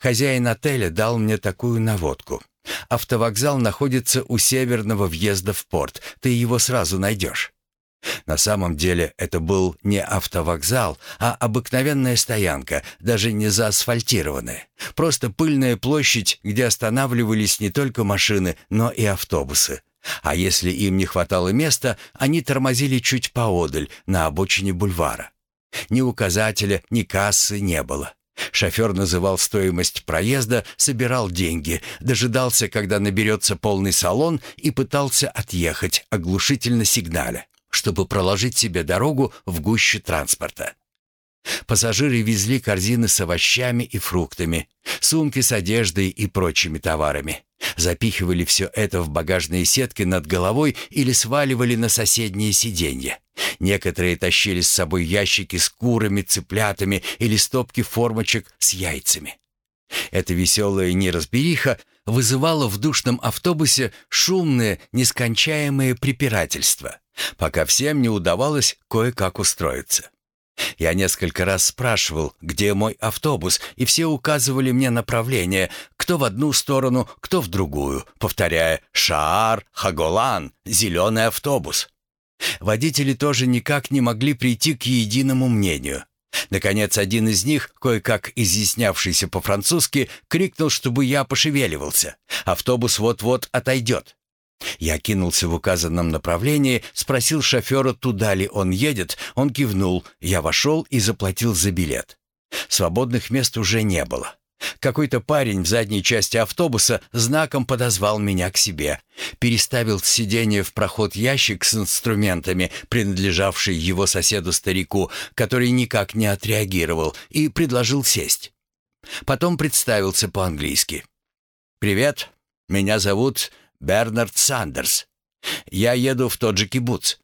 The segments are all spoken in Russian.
Хозяин отеля дал мне такую наводку. Автовокзал находится у северного въезда в порт. Ты его сразу найдешь. На самом деле это был не автовокзал, а обыкновенная стоянка, даже не заасфальтированная. Просто пыльная площадь, где останавливались не только машины, но и автобусы. А если им не хватало места, они тормозили чуть поодаль, на обочине бульвара. Ни указателя, ни кассы не было. Шофер называл стоимость проезда, собирал деньги, дожидался, когда наберется полный салон и пытался отъехать, оглушительно сигналя чтобы проложить себе дорогу в гуще транспорта. Пассажиры везли корзины с овощами и фруктами, сумки с одеждой и прочими товарами. Запихивали все это в багажные сетки над головой или сваливали на соседние сиденья. Некоторые тащили с собой ящики с курами, цыплятами или стопки формочек с яйцами. Эта веселая неразбериха вызывала в душном автобусе шумные, нескончаемые препирательства пока всем не удавалось кое-как устроиться. Я несколько раз спрашивал, где мой автобус, и все указывали мне направление, кто в одну сторону, кто в другую, повторяя «Шаар, Хаголан, зеленый автобус». Водители тоже никак не могли прийти к единому мнению. Наконец, один из них, кое-как изъяснявшийся по-французски, крикнул, чтобы я пошевеливался. Автобус вот-вот отойдет. Я кинулся в указанном направлении, спросил шофера, туда ли он едет. Он кивнул. Я вошел и заплатил за билет. Свободных мест уже не было. Какой-то парень в задней части автобуса знаком подозвал меня к себе, переставил с сиденья в проход ящик с инструментами, принадлежавший его соседу-старику, который никак не отреагировал, и предложил сесть. Потом представился по-английски. «Привет, меня зовут Бернард Сандерс. Я еду в тот же кибуц».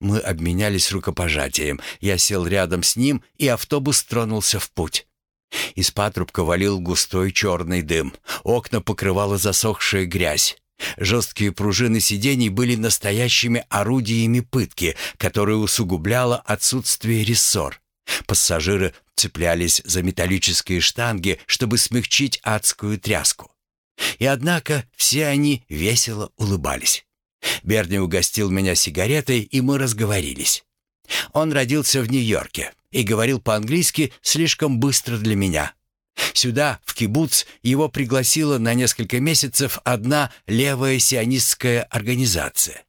Мы обменялись рукопожатием. Я сел рядом с ним, и автобус тронулся в путь. Из патрубка валил густой черный дым. Окна покрывала засохшая грязь. Жесткие пружины сидений были настоящими орудиями пытки, которые усугубляло отсутствие рессор. Пассажиры цеплялись за металлические штанги, чтобы смягчить адскую тряску. И однако все они весело улыбались. Берни угостил меня сигаретой, и мы разговорились. Он родился в Нью-Йорке и говорил по-английски слишком быстро для меня. Сюда, в кибуц, его пригласила на несколько месяцев одна левая сионистская организация.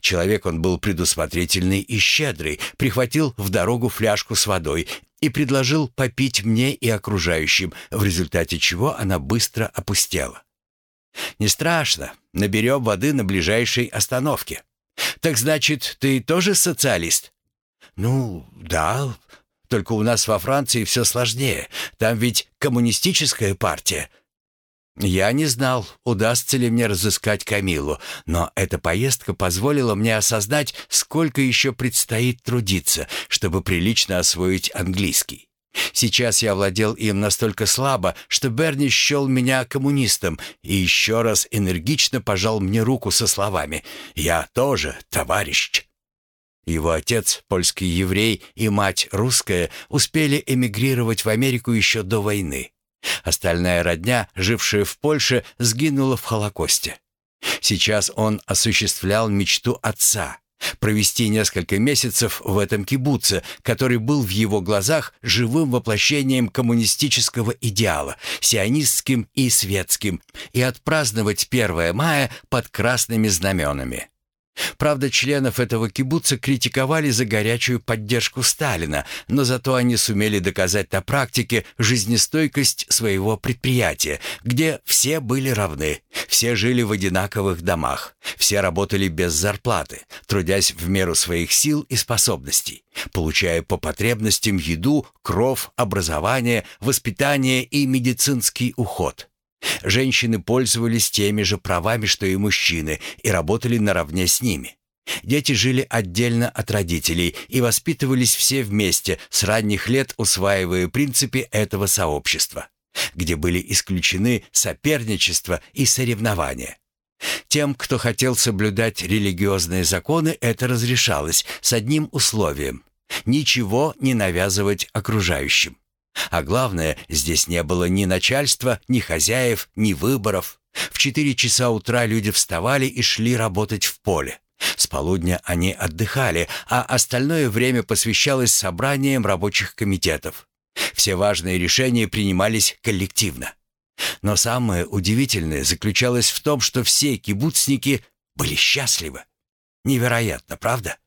Человек он был предусмотрительный и щедрый, прихватил в дорогу фляжку с водой и предложил попить мне и окружающим, в результате чего она быстро опустела. «Не страшно, наберем воды на ближайшей остановке». «Так значит, ты тоже социалист?» «Ну, да, только у нас во Франции все сложнее. Там ведь коммунистическая партия». Я не знал, удастся ли мне разыскать Камилу, но эта поездка позволила мне осознать, сколько еще предстоит трудиться, чтобы прилично освоить английский. Сейчас я владел им настолько слабо, что Берни счел меня коммунистом и еще раз энергично пожал мне руку со словами «Я тоже товарищ». Его отец, польский еврей, и мать, русская, успели эмигрировать в Америку еще до войны. Остальная родня, жившая в Польше, сгинула в Холокосте. Сейчас он осуществлял мечту отца провести несколько месяцев в этом кибуце, который был в его глазах живым воплощением коммунистического идеала, сионистским и светским, и отпраздновать 1 мая под красными знаменами. Правда, членов этого кибуца критиковали за горячую поддержку Сталина, но зато они сумели доказать на практике жизнестойкость своего предприятия, где все были равны, все жили в одинаковых домах, все работали без зарплаты, трудясь в меру своих сил и способностей, получая по потребностям еду, кров, образование, воспитание и медицинский уход. Женщины пользовались теми же правами, что и мужчины, и работали наравне с ними. Дети жили отдельно от родителей и воспитывались все вместе, с ранних лет усваивая принципы этого сообщества, где были исключены соперничество и соревнования. Тем, кто хотел соблюдать религиозные законы, это разрешалось с одним условием – ничего не навязывать окружающим. А главное, здесь не было ни начальства, ни хозяев, ни выборов. В четыре часа утра люди вставали и шли работать в поле. С полудня они отдыхали, а остальное время посвящалось собраниям рабочих комитетов. Все важные решения принимались коллективно. Но самое удивительное заключалось в том, что все кибуцники были счастливы. Невероятно, правда?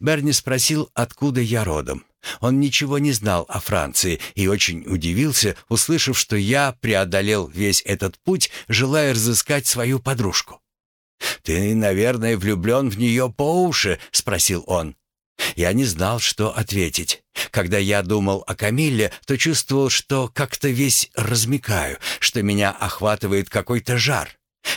Берни спросил, откуда я родом. Он ничего не знал о Франции и очень удивился, услышав, что я преодолел весь этот путь, желая разыскать свою подружку. «Ты, наверное, влюблен в нее по уши?» — спросил он. Я не знал, что ответить. Когда я думал о Камилле, то чувствовал, что как-то весь размекаю, что меня охватывает какой-то жар.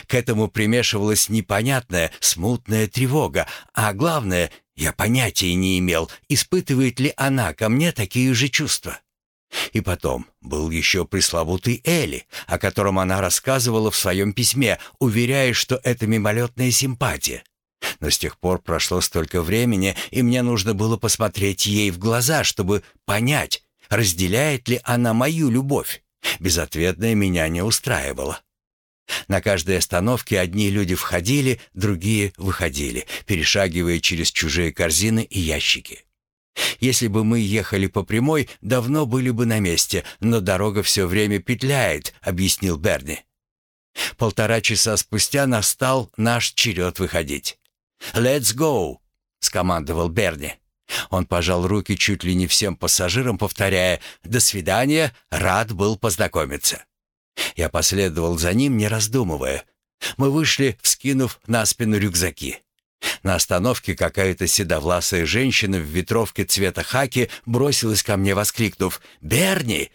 К этому примешивалась непонятная, смутная тревога, а главное, я понятия не имел, испытывает ли она ко мне такие же чувства. И потом был еще пресловутый Элли, о котором она рассказывала в своем письме, уверяя, что это мимолетная симпатия. Но с тех пор прошло столько времени, и мне нужно было посмотреть ей в глаза, чтобы понять, разделяет ли она мою любовь. Безответное меня не устраивало. На каждой остановке одни люди входили, другие выходили, перешагивая через чужие корзины и ящики. Если бы мы ехали по прямой, давно были бы на месте, но дорога все время петляет», — объяснил Берни. Полтора часа спустя настал наш черед выходить. «Let's go!» — скомандовал Берни. Он пожал руки чуть ли не всем пассажирам, повторяя «До свидания, рад был познакомиться». Я последовал за ним, не раздумывая. Мы вышли, вскинув на спину рюкзаки. На остановке какая-то седовласая женщина в ветровке цвета хаки бросилась ко мне, воскликнув «Берни!»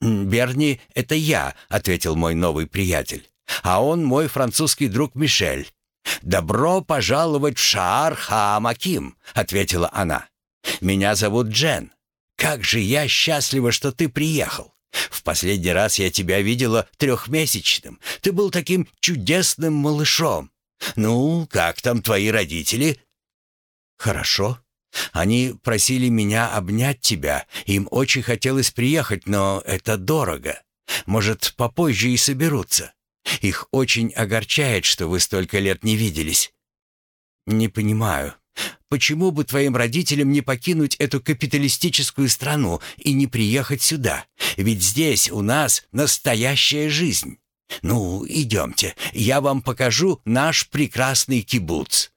«Берни — это я», — ответил мой новый приятель. «А он мой французский друг Мишель». «Добро пожаловать в Шаар-Хаамаким», — ответила она. «Меня зовут Джен. Как же я счастлива, что ты приехал. В последний раз я тебя видела трехмесячным. Ты был таким чудесным малышом. «Ну, как там твои родители?» «Хорошо. Они просили меня обнять тебя. Им очень хотелось приехать, но это дорого. Может, попозже и соберутся. Их очень огорчает, что вы столько лет не виделись». «Не понимаю. Почему бы твоим родителям не покинуть эту капиталистическую страну и не приехать сюда? Ведь здесь у нас настоящая жизнь». «Ну, идемте, я вам покажу наш прекрасный кибуц».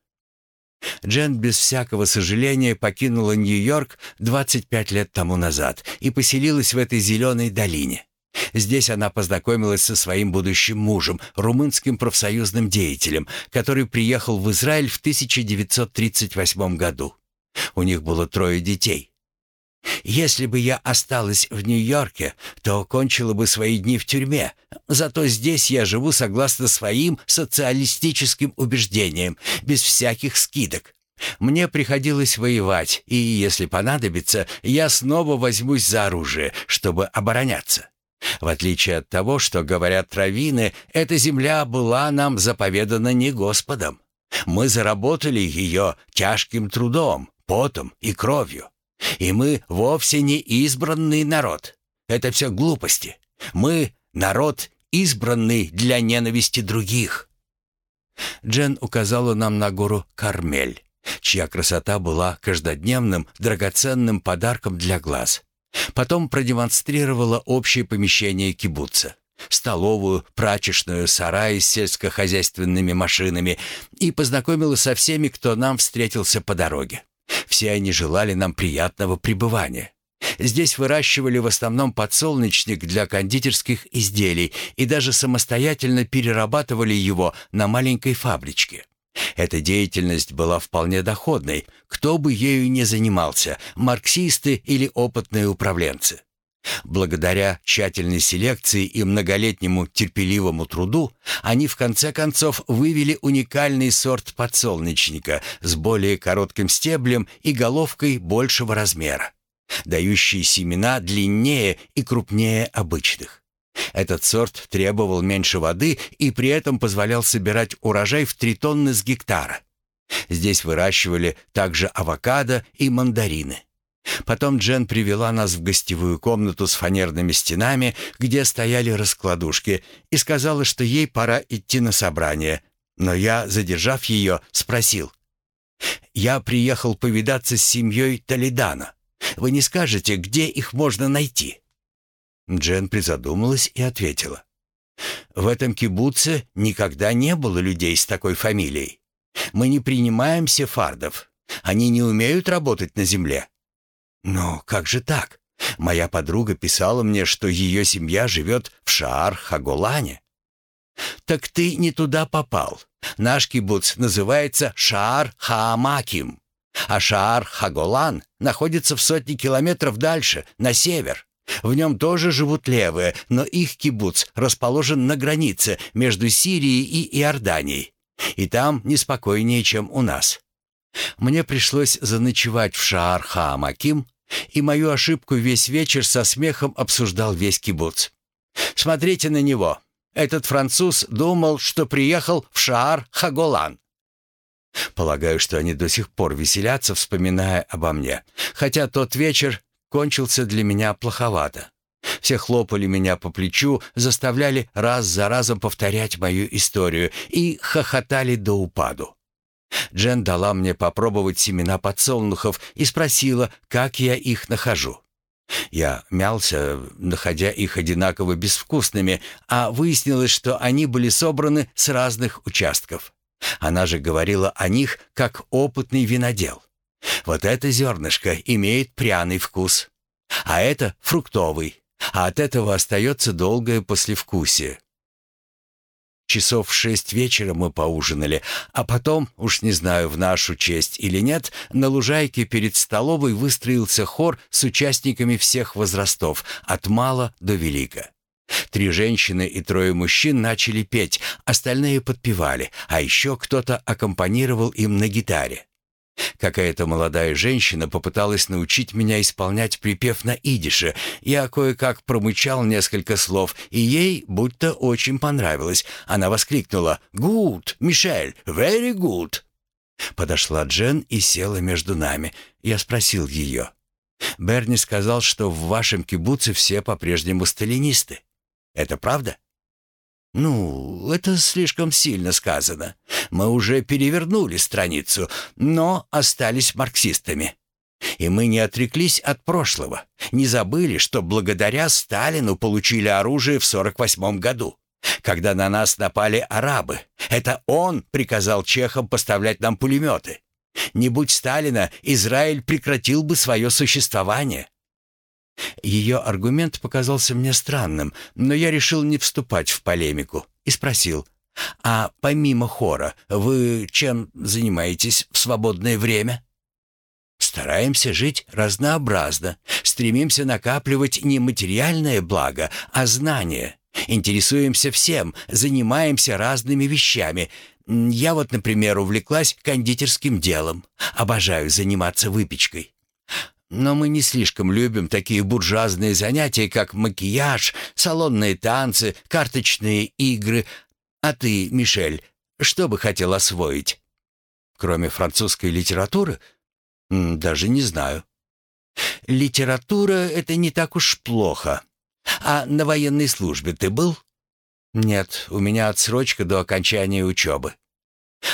Джен без всякого сожаления покинула Нью-Йорк 25 лет тому назад и поселилась в этой зеленой долине. Здесь она познакомилась со своим будущим мужем, румынским профсоюзным деятелем, который приехал в Израиль в 1938 году. У них было трое детей. Если бы я осталась в Нью-Йорке, то кончила бы свои дни в тюрьме. Зато здесь я живу согласно своим социалистическим убеждениям, без всяких скидок. Мне приходилось воевать, и, если понадобится, я снова возьмусь за оружие, чтобы обороняться. В отличие от того, что говорят раввины, эта земля была нам заповедана не Господом. Мы заработали ее тяжким трудом, потом и кровью. И мы вовсе не избранный народ. Это все глупости. Мы — народ, избранный для ненависти других. Джен указала нам на гору Кармель, чья красота была каждодневным драгоценным подарком для глаз. Потом продемонстрировала общее помещение кибуца столовую, прачечную, сарай с сельскохозяйственными машинами и познакомила со всеми, кто нам встретился по дороге. Все они желали нам приятного пребывания. Здесь выращивали в основном подсолнечник для кондитерских изделий и даже самостоятельно перерабатывали его на маленькой фабричке. Эта деятельность была вполне доходной, кто бы ею не занимался, марксисты или опытные управленцы. Благодаря тщательной селекции и многолетнему терпеливому труду они в конце концов вывели уникальный сорт подсолнечника с более коротким стеблем и головкой большего размера, дающий семена длиннее и крупнее обычных. Этот сорт требовал меньше воды и при этом позволял собирать урожай в 3 тонны с гектара. Здесь выращивали также авокадо и мандарины. Потом Джен привела нас в гостевую комнату с фанерными стенами, где стояли раскладушки, и сказала, что ей пора идти на собрание. Но я, задержав ее, спросил. «Я приехал повидаться с семьей Толедана. Вы не скажете, где их можно найти?» Джен призадумалась и ответила. «В этом кибуце никогда не было людей с такой фамилией. Мы не принимаем сефардов. Они не умеют работать на земле. Но как же так? Моя подруга писала мне, что ее семья живет в Шаар-Хаголане. Так ты не туда попал. Наш кибуц называется Шаар-Хаамаким, а Шаар-Хаголан находится в сотне километров дальше, на север. В нем тоже живут левые, но их кибуц расположен на границе между Сирией и Иорданией. И там неспокойнее, чем у нас. Мне пришлось заночевать в Шаар-Хаамаким, и мою ошибку весь вечер со смехом обсуждал весь кибуц. «Смотрите на него. Этот француз думал, что приехал в Шаар-Хаголан». Полагаю, что они до сих пор веселятся, вспоминая обо мне, хотя тот вечер кончился для меня плоховато. Все хлопали меня по плечу, заставляли раз за разом повторять мою историю и хохотали до упаду. Джен дала мне попробовать семена подсолнухов и спросила, как я их нахожу. Я мялся, находя их одинаково безвкусными, а выяснилось, что они были собраны с разных участков. Она же говорила о них как опытный винодел. Вот это зернышко имеет пряный вкус, а это фруктовый, а от этого остается долгое послевкусие. Часов в шесть вечера мы поужинали, а потом, уж не знаю, в нашу честь или нет, на лужайке перед столовой выстроился хор с участниками всех возрастов, от мала до велика. Три женщины и трое мужчин начали петь, остальные подпевали, а еще кто-то аккомпанировал им на гитаре. Какая-то молодая женщина попыталась научить меня исполнять припев на идише. Я кое-как промычал несколько слов, и ей будто очень понравилось. Она воскликнула «Good, Мишель, very good». Подошла Джен и села между нами. Я спросил ее. «Берни сказал, что в вашем кибуце все по-прежнему сталинисты. Это правда?» «Ну, это слишком сильно сказано. Мы уже перевернули страницу, но остались марксистами. И мы не отреклись от прошлого, не забыли, что благодаря Сталину получили оружие в 48 году, когда на нас напали арабы. Это он приказал чехам поставлять нам пулеметы. Не будь Сталина, Израиль прекратил бы свое существование. Ее аргумент показался мне странным, но я решил не вступать в полемику и спросил, «А помимо хора, вы чем занимаетесь в свободное время?» Стараемся жить разнообразно, стремимся накапливать не материальное благо, а знания. Интересуемся всем, занимаемся разными вещами. Я вот, например, увлеклась кондитерским делом. Обожаю заниматься выпечкой. Но мы не слишком любим такие буржуазные занятия, как макияж, салонные танцы, карточные игры. А ты, Мишель, что бы хотел освоить? Кроме французской литературы? Даже не знаю. Литература — это не так уж плохо. А на военной службе ты был? Нет, у меня отсрочка до окончания учебы.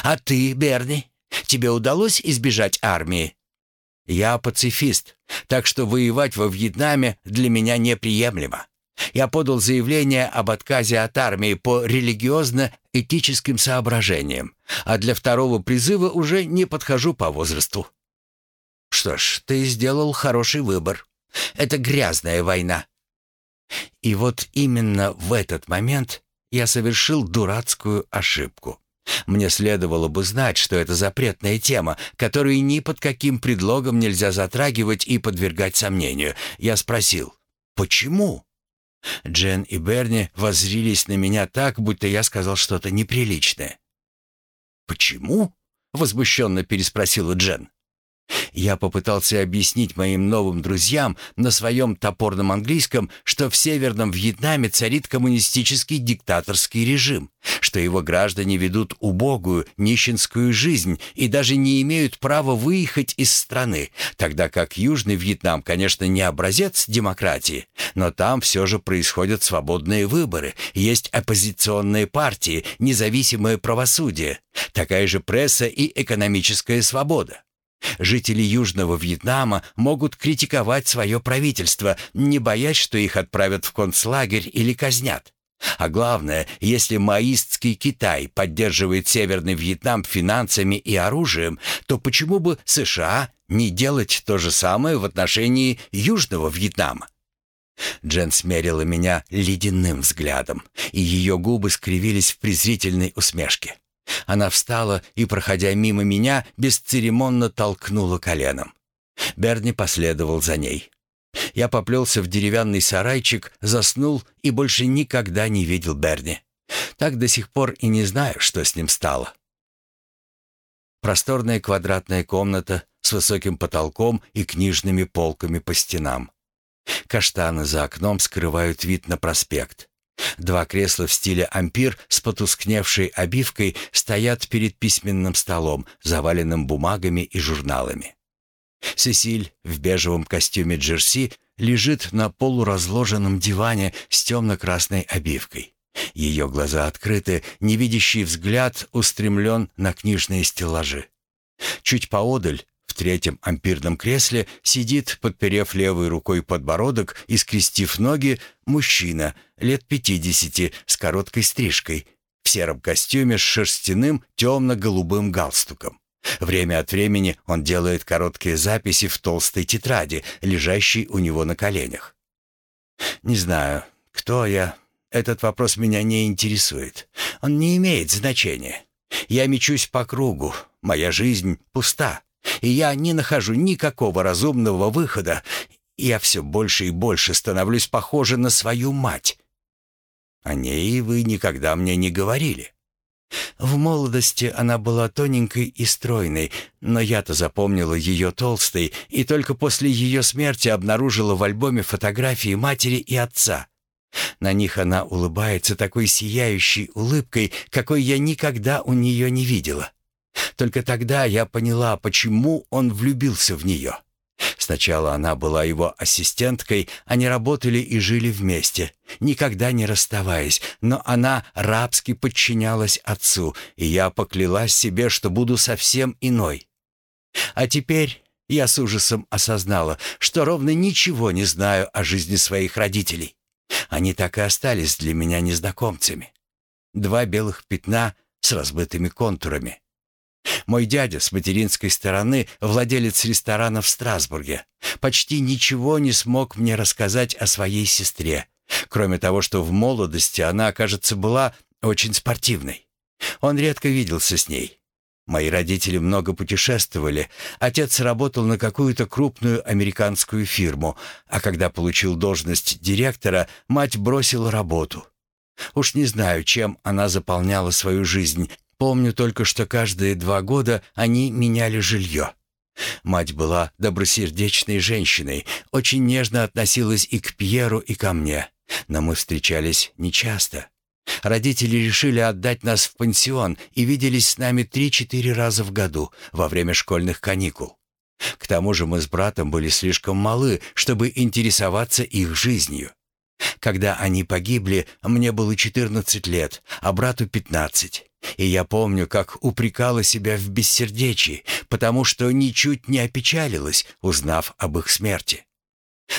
А ты, Берни, тебе удалось избежать армии? Я пацифист, так что воевать во Вьетнаме для меня неприемлемо. Я подал заявление об отказе от армии по религиозно-этическим соображениям, а для второго призыва уже не подхожу по возрасту. Что ж, ты сделал хороший выбор. Это грязная война. И вот именно в этот момент я совершил дурацкую ошибку. Мне следовало бы знать, что это запретная тема, которую ни под каким предлогом нельзя затрагивать и подвергать сомнению. Я спросил, почему? Джен и Берни воззрились на меня так, будто я сказал что-то неприличное. «Почему?» — возмущенно переспросила Джен. Я попытался объяснить моим новым друзьям на своем топорном английском, что в Северном Вьетнаме царит коммунистический диктаторский режим, что его граждане ведут убогую, нищенскую жизнь и даже не имеют права выехать из страны, тогда как Южный Вьетнам, конечно, не образец демократии, но там все же происходят свободные выборы, есть оппозиционные партии, независимое правосудие, такая же пресса и экономическая свобода. Жители Южного Вьетнама могут критиковать свое правительство, не боясь, что их отправят в концлагерь или казнят. А главное, если маистский Китай поддерживает Северный Вьетнам финансами и оружием, то почему бы США не делать то же самое в отношении Южного Вьетнама? Джен смерила меня ледяным взглядом, и ее губы скривились в презрительной усмешке. Она встала и, проходя мимо меня, бесцеремонно толкнула коленом. Берни последовал за ней. Я поплелся в деревянный сарайчик, заснул и больше никогда не видел Берни. Так до сих пор и не знаю, что с ним стало. Просторная квадратная комната с высоким потолком и книжными полками по стенам. Каштаны за окном скрывают вид на проспект. Два кресла в стиле ампир с потускневшей обивкой стоят перед письменным столом, заваленным бумагами и журналами. Сесиль в бежевом костюме джерси лежит на полуразложенном диване с темно-красной обивкой. Ее глаза открыты, невидящий взгляд устремлен на книжные стеллажи. Чуть поодаль третьем ампирном кресле сидит, подперев левой рукой подбородок и скрестив ноги, мужчина лет пятидесяти с короткой стрижкой, в сером костюме с шерстяным темно-голубым галстуком. Время от времени он делает короткие записи в толстой тетради, лежащей у него на коленях. «Не знаю, кто я. Этот вопрос меня не интересует. Он не имеет значения. Я мечусь по кругу. Моя жизнь пуста и я не нахожу никакого разумного выхода. Я все больше и больше становлюсь похожа на свою мать. О ней вы никогда мне не говорили. В молодости она была тоненькой и стройной, но я-то запомнила ее толстой и только после ее смерти обнаружила в альбоме фотографии матери и отца. На них она улыбается такой сияющей улыбкой, какой я никогда у нее не видела. Только тогда я поняла, почему он влюбился в нее. Сначала она была его ассистенткой, они работали и жили вместе, никогда не расставаясь, но она рабски подчинялась отцу, и я поклялась себе, что буду совсем иной. А теперь я с ужасом осознала, что ровно ничего не знаю о жизни своих родителей. Они так и остались для меня незнакомцами. Два белых пятна с разбытыми контурами. Мой дядя с материнской стороны, владелец ресторана в Страсбурге, почти ничего не смог мне рассказать о своей сестре, кроме того, что в молодости она, кажется, была очень спортивной. Он редко виделся с ней. Мои родители много путешествовали. Отец работал на какую-то крупную американскую фирму, а когда получил должность директора, мать бросила работу. Уж не знаю, чем она заполняла свою жизнь, Помню только, что каждые два года они меняли жилье. Мать была добросердечной женщиной, очень нежно относилась и к Пьеру, и ко мне. Но мы встречались нечасто. Родители решили отдать нас в пансион и виделись с нами три-четыре раза в году во время школьных каникул. К тому же мы с братом были слишком малы, чтобы интересоваться их жизнью. Когда они погибли, мне было 14 лет, а брату 15. И я помню, как упрекала себя в бессердечии, потому что ничуть не опечалилась, узнав об их смерти.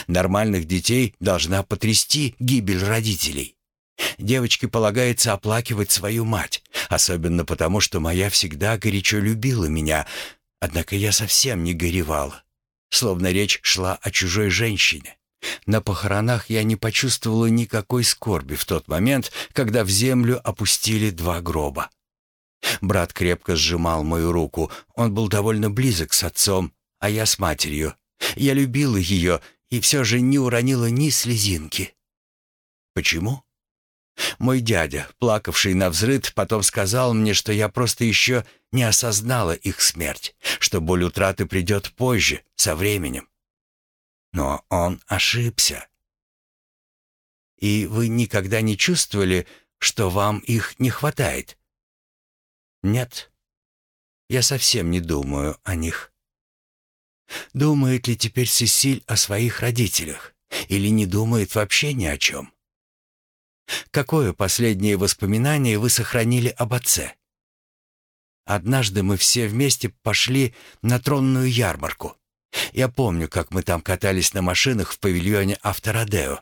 Нормальных детей должна потрясти гибель родителей. Девочке полагается оплакивать свою мать, особенно потому, что моя всегда горячо любила меня, однако я совсем не горевала, словно речь шла о чужой женщине. На похоронах я не почувствовала никакой скорби в тот момент, когда в землю опустили два гроба. Брат крепко сжимал мою руку. Он был довольно близок с отцом, а я с матерью. Я любила ее и все же не уронила ни слезинки. Почему? Мой дядя, плакавший на взрыд, потом сказал мне, что я просто еще не осознала их смерть, что боль утраты придет позже, со временем. Но он ошибся. И вы никогда не чувствовали, что вам их не хватает? Нет. Я совсем не думаю о них. Думает ли теперь Сесиль о своих родителях? Или не думает вообще ни о чем? Какое последнее воспоминание вы сохранили об отце? Однажды мы все вместе пошли на тронную ярмарку. Я помню, как мы там катались на машинах в павильоне Авторадео.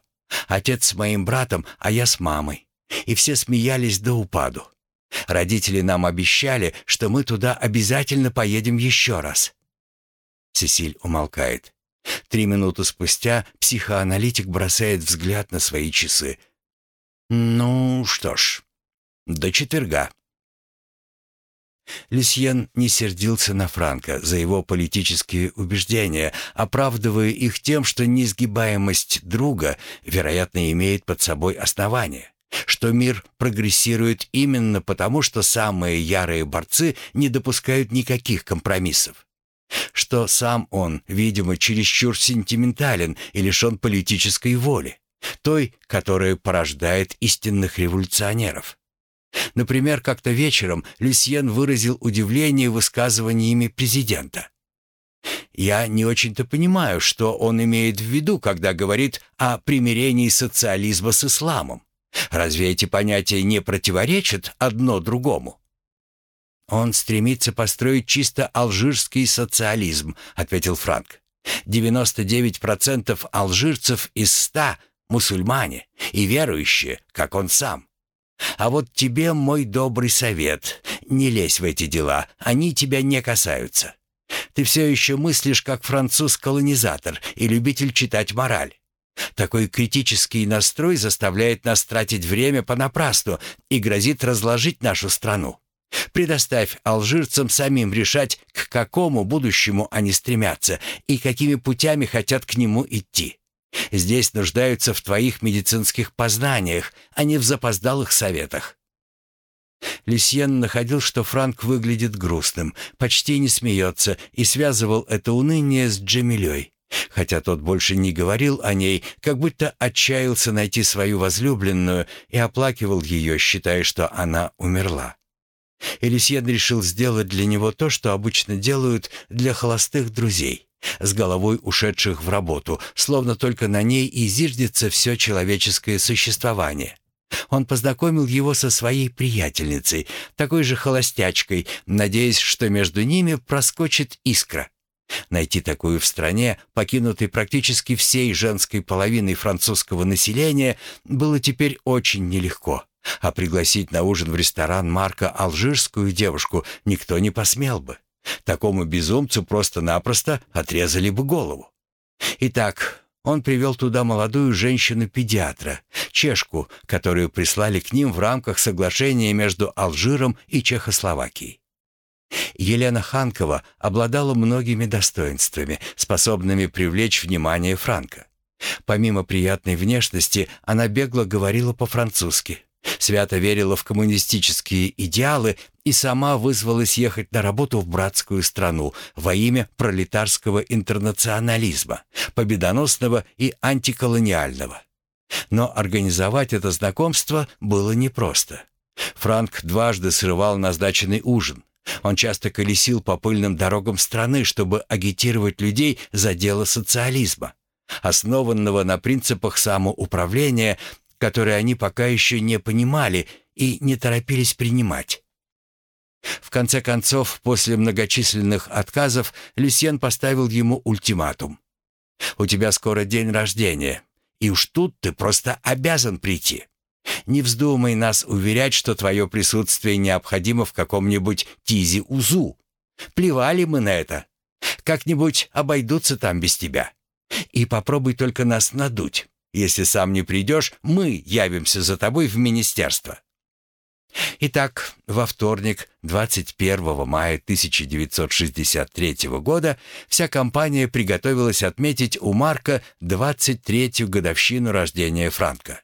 Отец с моим братом, а я с мамой. И все смеялись до упаду. Родители нам обещали, что мы туда обязательно поедем еще раз. Сесиль умолкает. Три минуты спустя психоаналитик бросает взгляд на свои часы. «Ну что ж, до четверга». Люсьен не сердился на Франка за его политические убеждения, оправдывая их тем, что несгибаемость друга, вероятно, имеет под собой основание, что мир прогрессирует именно потому, что самые ярые борцы не допускают никаких компромиссов что сам он, видимо, чересчур сентиментален и лишен политической воли, той, которая порождает истинных революционеров. Например, как-то вечером Люсьен выразил удивление высказываниями президента. Я не очень-то понимаю, что он имеет в виду, когда говорит о примирении социализма с исламом. Разве эти понятия не противоречат одно другому? «Он стремится построить чисто алжирский социализм», — ответил Франк. «99% алжирцев из ста — мусульмане и верующие, как он сам. А вот тебе мой добрый совет. Не лезь в эти дела, они тебя не касаются. Ты все еще мыслишь как француз-колонизатор и любитель читать мораль. Такой критический настрой заставляет нас тратить время понапрасну и грозит разложить нашу страну. Предоставь алжирцам самим решать, к какому будущему они стремятся и какими путями хотят к нему идти. Здесь нуждаются в твоих медицинских познаниях, а не в запоздалых советах. Люсьен находил, что Франк выглядит грустным, почти не смеется и связывал это уныние с Джемилей. Хотя тот больше не говорил о ней, как будто отчаялся найти свою возлюбленную и оплакивал ее, считая, что она умерла. Элисьен решил сделать для него то, что обычно делают для холостых друзей, с головой ушедших в работу, словно только на ней и зиждется все человеческое существование. Он познакомил его со своей приятельницей, такой же холостячкой, надеясь, что между ними проскочит искра. Найти такую в стране, покинутой практически всей женской половиной французского населения, было теперь очень нелегко. А пригласить на ужин в ресторан Марка алжирскую девушку никто не посмел бы. Такому безумцу просто-напросто отрезали бы голову. Итак, он привел туда молодую женщину-педиатра, чешку, которую прислали к ним в рамках соглашения между Алжиром и Чехословакией. Елена Ханкова обладала многими достоинствами, способными привлечь внимание Франка. Помимо приятной внешности, она бегло говорила по-французски. Свято верила в коммунистические идеалы и сама вызвалась ехать на работу в братскую страну во имя пролетарского интернационализма, победоносного и антиколониального. Но организовать это знакомство было непросто. Франк дважды срывал назначенный ужин. Он часто колесил по пыльным дорогам страны, чтобы агитировать людей за дело социализма, основанного на принципах самоуправления которые они пока еще не понимали и не торопились принимать. В конце концов, после многочисленных отказов, Люсьен поставил ему ультиматум. «У тебя скоро день рождения, и уж тут ты просто обязан прийти. Не вздумай нас уверять, что твое присутствие необходимо в каком-нибудь Тизи-Узу. Плевали мы на это. Как-нибудь обойдутся там без тебя. И попробуй только нас надуть. Если сам не придешь, мы явимся за тобой в министерство». Итак, во вторник, 21 мая 1963 года, вся компания приготовилась отметить у Марка 23-ю годовщину рождения Франка.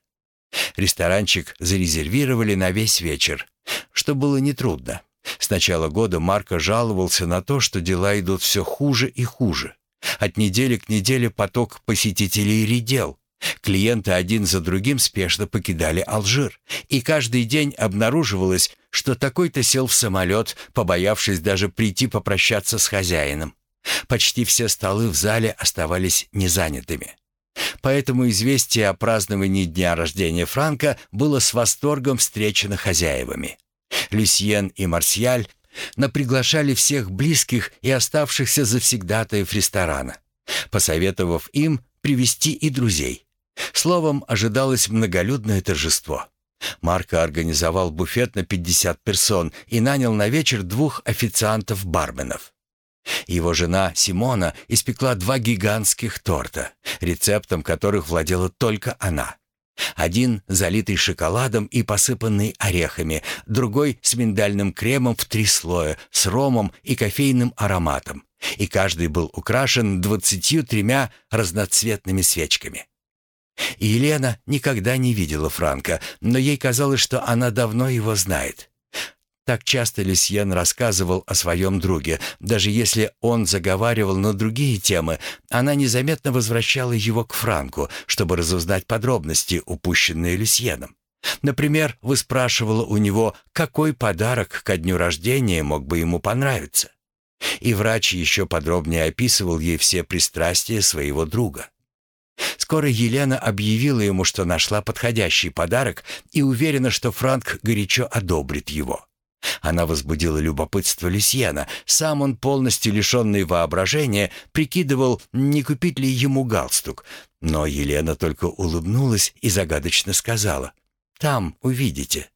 Ресторанчик зарезервировали на весь вечер, что было нетрудно. С начала года Марко жаловался на то, что дела идут все хуже и хуже. От недели к неделе поток посетителей редел. Клиенты один за другим спешно покидали Алжир, и каждый день обнаруживалось, что такой-то сел в самолет, побоявшись даже прийти попрощаться с хозяином. Почти все столы в зале оставались незанятыми. Поэтому известие о праздновании дня рождения Франка было с восторгом встречено хозяевами. Люсьен и Марсиаль наприглашали всех близких и оставшихся завсегдатаев ресторана, посоветовав им привести и друзей. Словом, ожидалось многолюдное торжество. Марко организовал буфет на 50 персон и нанял на вечер двух официантов-барменов. Его жена Симона испекла два гигантских торта, рецептом которых владела только она. Один залитый шоколадом и посыпанный орехами, другой с миндальным кремом в три слоя, с ромом и кофейным ароматом. И каждый был украшен двадцатью тремя разноцветными свечками. Елена никогда не видела Франка, но ей казалось, что она давно его знает. Так часто Люсьен рассказывал о своем друге. Даже если он заговаривал на другие темы, она незаметно возвращала его к Франку, чтобы разузнать подробности, упущенные Люсьеном. Например, выспрашивала у него, какой подарок ко дню рождения мог бы ему понравиться. И врач еще подробнее описывал ей все пристрастия своего друга. Скоро Елена объявила ему, что нашла подходящий подарок и уверена, что Франк горячо одобрит его. Она возбудила любопытство Люсьена. Сам он, полностью лишенный воображения, прикидывал, не купить ли ему галстук. Но Елена только улыбнулась и загадочно сказала «Там увидите».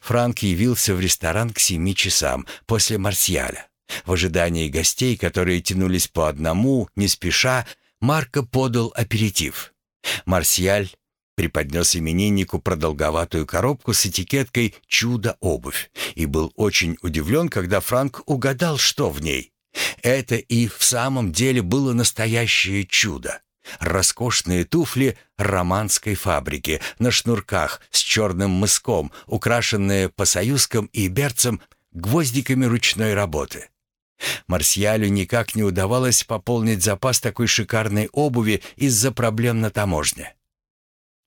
Франк явился в ресторан к семи часам после Марсиаля. В ожидании гостей, которые тянулись по одному, не спеша, Марко подал аперитив. Марсиаль преподнес имениннику продолговатую коробку с этикеткой «Чудо-обувь» и был очень удивлен, когда Франк угадал, что в ней. Это и в самом деле было настоящее чудо. Роскошные туфли романской фабрики на шнурках с черным мыском, украшенные по союзкам и берцам гвоздиками ручной работы. Марсиалю никак не удавалось пополнить запас такой шикарной обуви из-за проблем на таможне.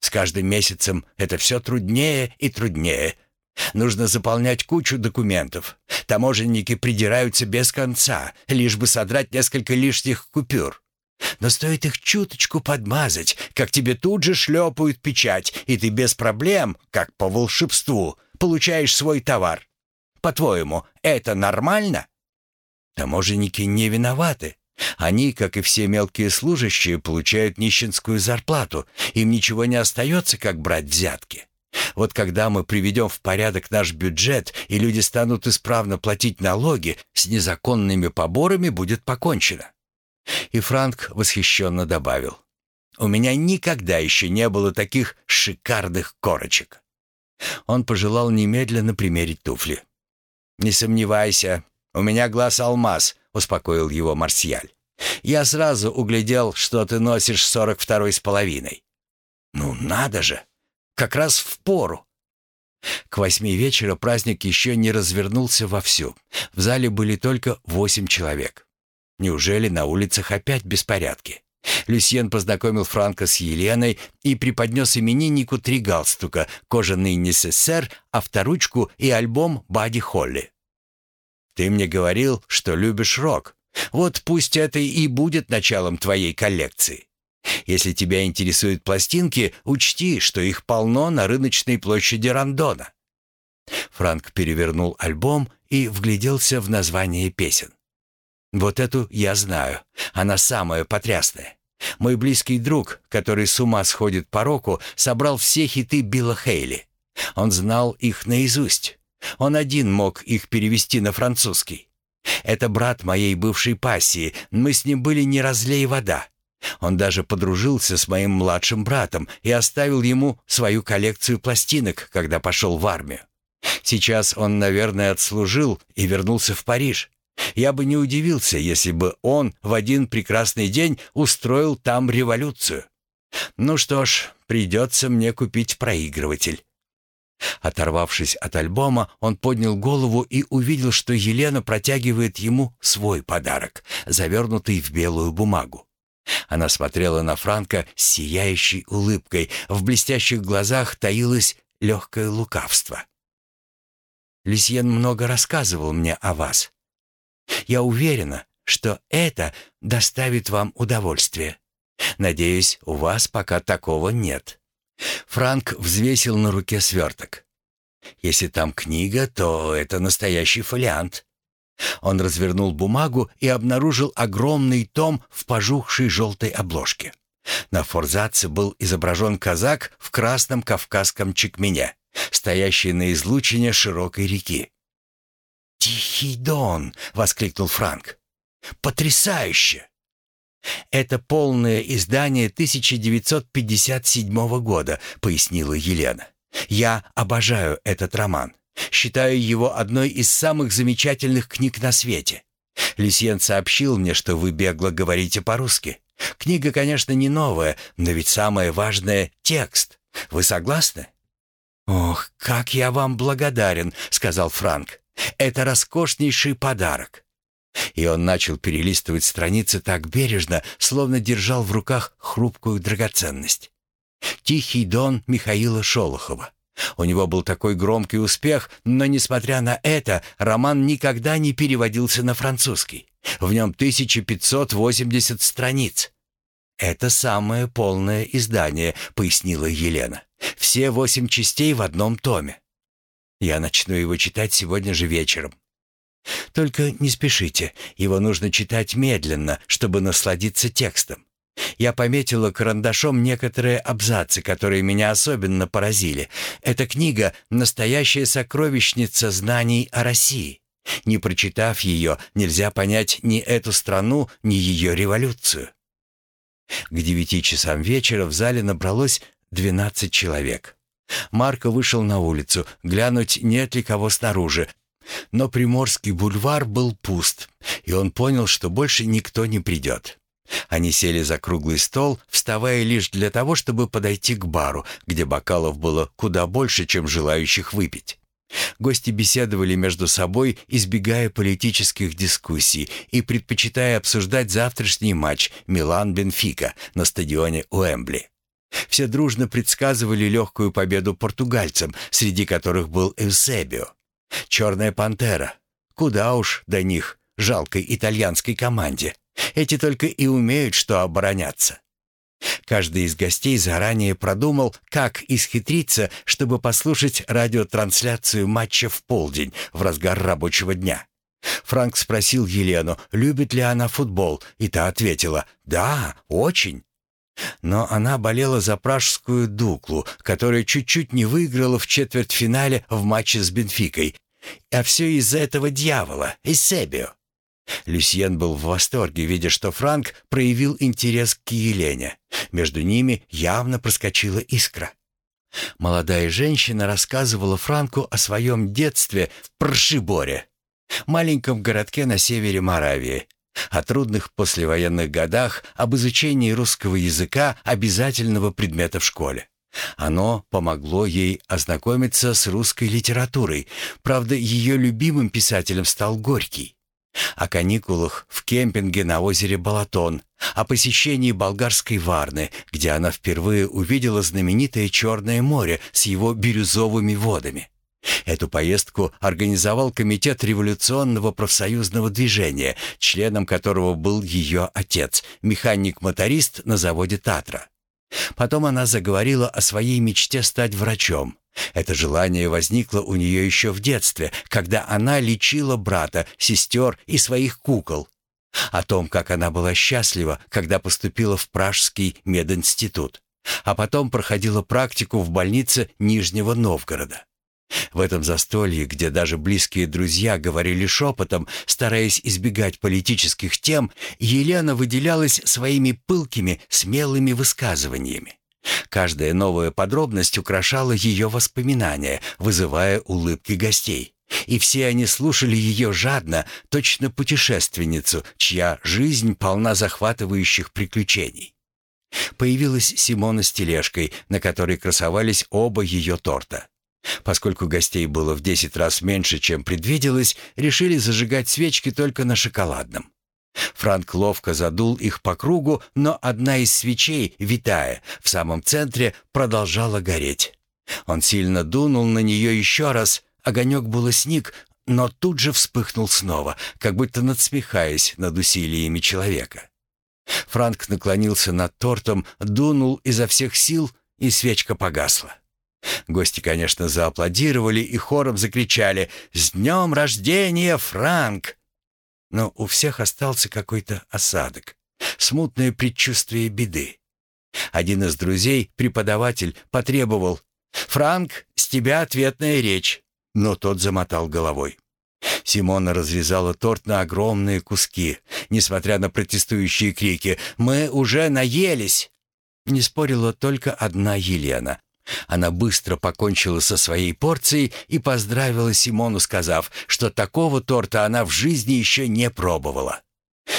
С каждым месяцем это все труднее и труднее. Нужно заполнять кучу документов. Таможенники придираются без конца, лишь бы содрать несколько лишних купюр. Но стоит их чуточку подмазать, как тебе тут же шлепают печать, и ты без проблем, как по волшебству, получаешь свой товар. По-твоему, это нормально? Таможенники не виноваты. Они, как и все мелкие служащие, получают нищенскую зарплату. Им ничего не остается, как брать взятки. Вот когда мы приведем в порядок наш бюджет, и люди станут исправно платить налоги, с незаконными поборами будет покончено». И Франк восхищенно добавил. «У меня никогда еще не было таких шикарных корочек». Он пожелал немедленно примерить туфли. «Не сомневайся, у меня глаз алмаз», успокоил его Марсиаль. «Я сразу углядел, что ты носишь сорок второй с половиной». «Ну надо же! Как раз в пору!» К восьми вечера праздник еще не развернулся вовсю. В зале были только восемь человек. Неужели на улицах опять беспорядки? Люсьен познакомил Франка с Еленой и преподнес имениннику три галстука, кожаный НССР, авторучку и альбом Бади Холли. Ты мне говорил, что любишь рок. Вот пусть это и будет началом твоей коллекции. Если тебя интересуют пластинки, учти, что их полно на рыночной площади Рандона». Франк перевернул альбом и вгляделся в название песен. «Вот эту я знаю. Она самая потрясная. Мой близкий друг, который с ума сходит по року, собрал все хиты Билла Хейли. Он знал их наизусть. Он один мог их перевести на французский. Это брат моей бывшей пассии, мы с ним были не разлей вода. Он даже подружился с моим младшим братом и оставил ему свою коллекцию пластинок, когда пошел в армию. Сейчас он, наверное, отслужил и вернулся в Париж. Я бы не удивился, если бы он в один прекрасный день устроил там революцию. Ну что ж, придется мне купить проигрыватель. Оторвавшись от альбома, он поднял голову и увидел, что Елена протягивает ему свой подарок, завернутый в белую бумагу. Она смотрела на Франка с сияющей улыбкой. В блестящих глазах таилось легкое лукавство. «Лисьен много рассказывал мне о вас. Я уверена, что это доставит вам удовольствие. Надеюсь, у вас пока такого нет». Франк взвесил на руке сверток. «Если там книга, то это настоящий фолиант». Он развернул бумагу и обнаружил огромный том в пожухшей желтой обложке. На форзаце был изображен казак в красном кавказском чекмене, стоящий на излучине широкой реки. «Тихий дон!» — воскликнул Франк. «Потрясающе!» «Это полное издание 1957 года», — пояснила Елена. «Я обожаю этот роман. Считаю его одной из самых замечательных книг на свете. Лисьен сообщил мне, что вы бегло говорите по-русски. Книга, конечно, не новая, но ведь самое важное — текст. Вы согласны?» «Ох, как я вам благодарен», — сказал Франк. «Это роскошнейший подарок. И он начал перелистывать страницы так бережно, словно держал в руках хрупкую драгоценность. «Тихий дон» Михаила Шолохова. У него был такой громкий успех, но, несмотря на это, роман никогда не переводился на французский. В нем 1580 страниц. «Это самое полное издание», — пояснила Елена. «Все восемь частей в одном томе. Я начну его читать сегодня же вечером. Только не спешите, его нужно читать медленно, чтобы насладиться текстом. Я пометила карандашом некоторые абзацы, которые меня особенно поразили. Эта книга — настоящая сокровищница знаний о России. Не прочитав ее, нельзя понять ни эту страну, ни ее революцию. К девяти часам вечера в зале набралось двенадцать человек. Марко вышел на улицу, глянуть, нет ли кого снаружи, но Приморский бульвар был пуст, и он понял, что больше никто не придет. Они сели за круглый стол, вставая лишь для того, чтобы подойти к бару, где бокалов было куда больше, чем желающих выпить. Гости беседовали между собой, избегая политических дискуссий и предпочитая обсуждать завтрашний матч Милан-Бенфика на стадионе Уэмбли. Все дружно предсказывали легкую победу португальцам, среди которых был Эвсебио. «Черная пантера». Куда уж до них, жалкой итальянской команде. Эти только и умеют, что обороняться. Каждый из гостей заранее продумал, как исхитриться, чтобы послушать радиотрансляцию матча в полдень, в разгар рабочего дня. Франк спросил Елену, любит ли она футбол, и та ответила «Да, очень». Но она болела за пражскую Дуклу, которая чуть-чуть не выиграла в четвертьфинале в матче с Бенфикой. А все из-за этого дьявола, из Себио. Люсьен был в восторге, видя, что Франк проявил интерес к Елене. Между ними явно проскочила искра. Молодая женщина рассказывала Франку о своем детстве в Пршиборе, маленьком городке на севере Моравии, о трудных послевоенных годах, об изучении русского языка, обязательного предмета в школе. Оно помогло ей ознакомиться с русской литературой. Правда, ее любимым писателем стал Горький. О каникулах в кемпинге на озере Балатон, о посещении болгарской Варны, где она впервые увидела знаменитое Черное море с его бирюзовыми водами. Эту поездку организовал Комитет революционного профсоюзного движения, членом которого был ее отец, механик-моторист на заводе «Татра». Потом она заговорила о своей мечте стать врачом. Это желание возникло у нее еще в детстве, когда она лечила брата, сестер и своих кукол. О том, как она была счастлива, когда поступила в Пражский мединститут, а потом проходила практику в больнице Нижнего Новгорода. В этом застолье, где даже близкие друзья говорили шепотом, стараясь избегать политических тем, Елена выделялась своими пылкими, смелыми высказываниями. Каждая новая подробность украшала ее воспоминания, вызывая улыбки гостей. И все они слушали ее жадно, точно путешественницу, чья жизнь полна захватывающих приключений. Появилась Симона с тележкой, на которой красовались оба ее торта. Поскольку гостей было в десять раз меньше, чем предвиделось, решили зажигать свечки только на шоколадном. Франк ловко задул их по кругу, но одна из свечей, витая, в самом центре, продолжала гореть. Он сильно дунул на нее еще раз, огонек было сник, но тут же вспыхнул снова, как будто надсмехаясь над усилиями человека. Франк наклонился над тортом, дунул изо всех сил, и свечка погасла. Гости, конечно, зааплодировали и хором закричали «С днем рождения, Франк!» Но у всех остался какой-то осадок, смутное предчувствие беды. Один из друзей, преподаватель, потребовал «Франк, с тебя ответная речь!» Но тот замотал головой. Симона разрезала торт на огромные куски, несмотря на протестующие крики «Мы уже наелись!» Не спорила только одна Елена. Она быстро покончила со своей порцией и поздравила Симону, сказав, что такого торта она в жизни еще не пробовала.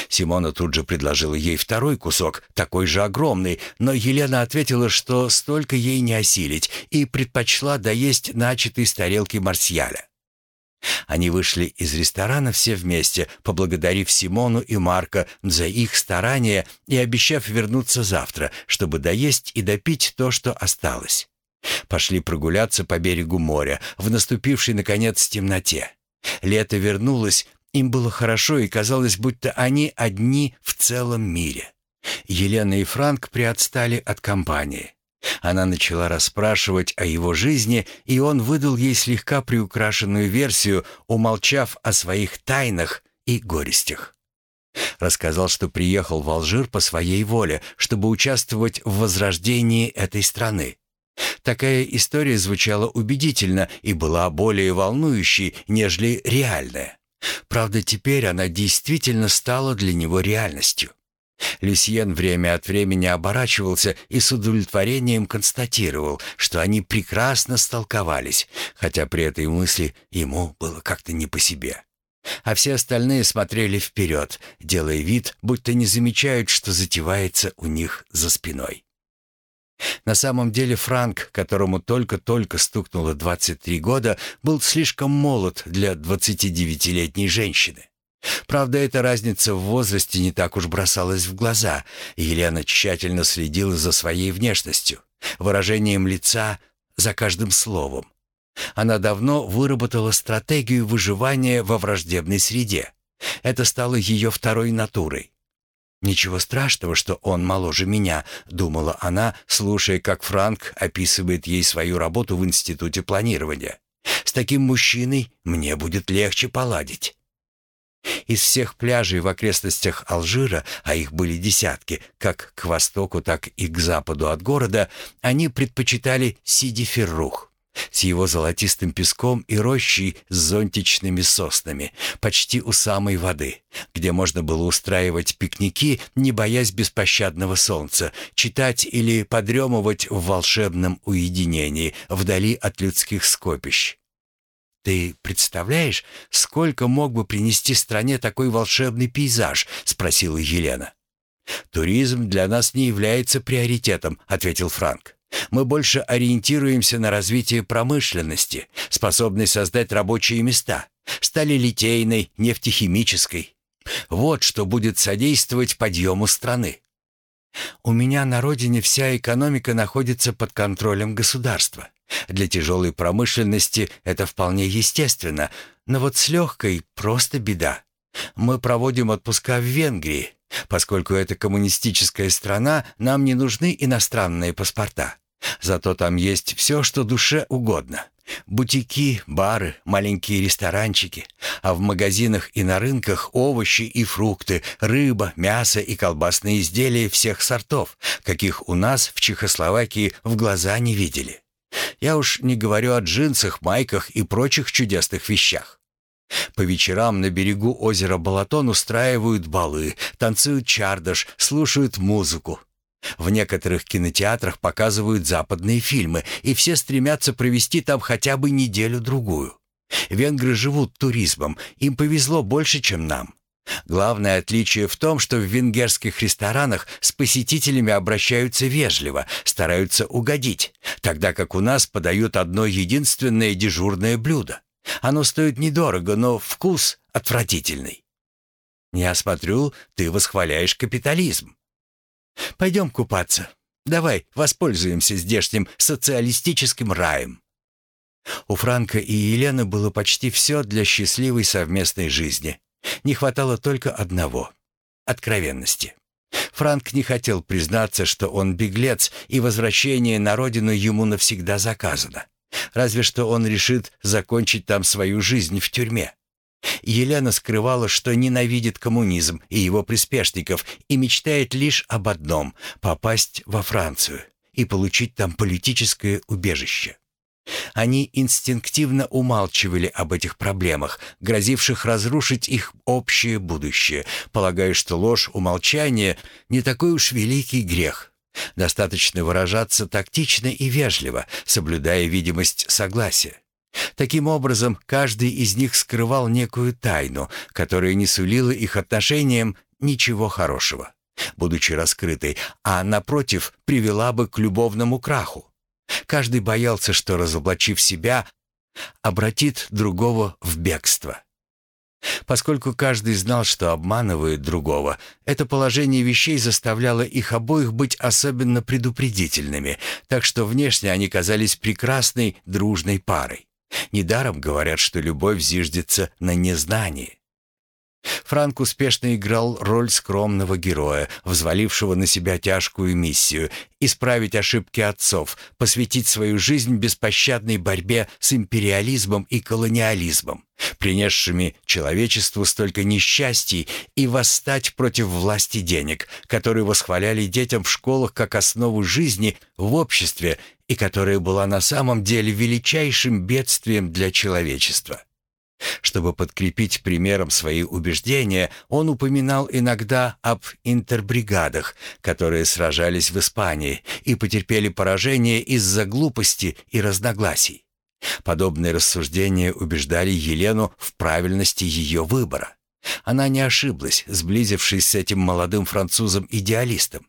Симона тут же предложила ей второй кусок, такой же огромный, но Елена ответила, что столько ей не осилить, и предпочла доесть начатый с тарелки марсьяля. Они вышли из ресторана все вместе, поблагодарив Симону и Марка за их старания и обещав вернуться завтра, чтобы доесть и допить то, что осталось. Пошли прогуляться по берегу моря в наступившей, наконец, темноте. Лето вернулось, им было хорошо, и казалось, будто они одни в целом мире. Елена и Франк приотстали от компании. Она начала расспрашивать о его жизни, и он выдал ей слегка приукрашенную версию, умолчав о своих тайнах и горестях. Рассказал, что приехал в Алжир по своей воле, чтобы участвовать в возрождении этой страны. Такая история звучала убедительно и была более волнующей, нежели реальная. Правда, теперь она действительно стала для него реальностью. Люсьен время от времени оборачивался и с удовлетворением констатировал, что они прекрасно столковались, хотя при этой мысли ему было как-то не по себе. А все остальные смотрели вперед, делая вид, будто не замечают, что затевается у них за спиной. На самом деле Франк, которому только-только стукнуло 23 года, был слишком молод для 29-летней женщины. Правда, эта разница в возрасте не так уж бросалась в глаза. Елена тщательно следила за своей внешностью, выражением лица, за каждым словом. Она давно выработала стратегию выживания во враждебной среде. Это стало ее второй натурой. «Ничего страшного, что он моложе меня», — думала она, слушая, как Франк описывает ей свою работу в Институте планирования. «С таким мужчиной мне будет легче поладить». Из всех пляжей в окрестностях Алжира, а их были десятки, как к востоку, так и к западу от города, они предпочитали Сиди-Феррух с его золотистым песком и рощей с зонтичными соснами, почти у самой воды, где можно было устраивать пикники, не боясь беспощадного солнца, читать или подремывать в волшебном уединении, вдали от людских скопищ. «Ты представляешь, сколько мог бы принести стране такой волшебный пейзаж?» — спросила Елена. «Туризм для нас не является приоритетом», — ответил Франк. «Мы больше ориентируемся на развитие промышленности, способной создать рабочие места, стали литейной, нефтехимической. Вот что будет содействовать подъему страны. У меня на родине вся экономика находится под контролем государства. Для тяжелой промышленности это вполне естественно, но вот с легкой просто беда. Мы проводим отпуска в Венгрии. Поскольку это коммунистическая страна, нам не нужны иностранные паспорта. Зато там есть все, что душе угодно. Бутики, бары, маленькие ресторанчики. А в магазинах и на рынках овощи и фрукты, рыба, мясо и колбасные изделия всех сортов, каких у нас в Чехословакии в глаза не видели. Я уж не говорю о джинсах, майках и прочих чудесных вещах. По вечерам на берегу озера Балатон устраивают балы, танцуют чардаш, слушают музыку. В некоторых кинотеатрах показывают западные фильмы, и все стремятся провести там хотя бы неделю-другую. Венгры живут туризмом, им повезло больше, чем нам. Главное отличие в том, что в венгерских ресторанах с посетителями обращаются вежливо, стараются угодить, тогда как у нас подают одно единственное дежурное блюдо. Оно стоит недорого, но вкус отвратительный. Я смотрю, ты восхваляешь капитализм. Пойдем купаться. Давай воспользуемся здешним социалистическим раем. У Франка и Елены было почти все для счастливой совместной жизни. Не хватало только одного — откровенности. Франк не хотел признаться, что он беглец, и возвращение на родину ему навсегда заказано. Разве что он решит закончить там свою жизнь в тюрьме. Елена скрывала, что ненавидит коммунизм и его приспешников и мечтает лишь об одном — попасть во Францию и получить там политическое убежище. Они инстинктивно умалчивали об этих проблемах, грозивших разрушить их общее будущее, полагая, что ложь умолчания не такой уж великий грех. Достаточно выражаться тактично и вежливо, соблюдая видимость согласия. Таким образом, каждый из них скрывал некую тайну, которая не сулила их отношениям ничего хорошего, будучи раскрытой, а, напротив, привела бы к любовному краху. Каждый боялся, что, разоблачив себя, обратит другого в бегство. Поскольку каждый знал, что обманывает другого, это положение вещей заставляло их обоих быть особенно предупредительными, так что внешне они казались прекрасной дружной парой. Недаром говорят, что любовь зиждется на незнании. Франк успешно играл роль скромного героя, взвалившего на себя тяжкую миссию — исправить ошибки отцов, посвятить свою жизнь беспощадной борьбе с империализмом и колониализмом, принесшими человечеству столько несчастий, и восстать против власти денег, которые восхваляли детям в школах как основу жизни в обществе и которая была на самом деле величайшим бедствием для человечества. Чтобы подкрепить примером свои убеждения, он упоминал иногда об интербригадах, которые сражались в Испании и потерпели поражение из-за глупости и разногласий. Подобные рассуждения убеждали Елену в правильности ее выбора. Она не ошиблась, сблизившись с этим молодым французом-идеалистом.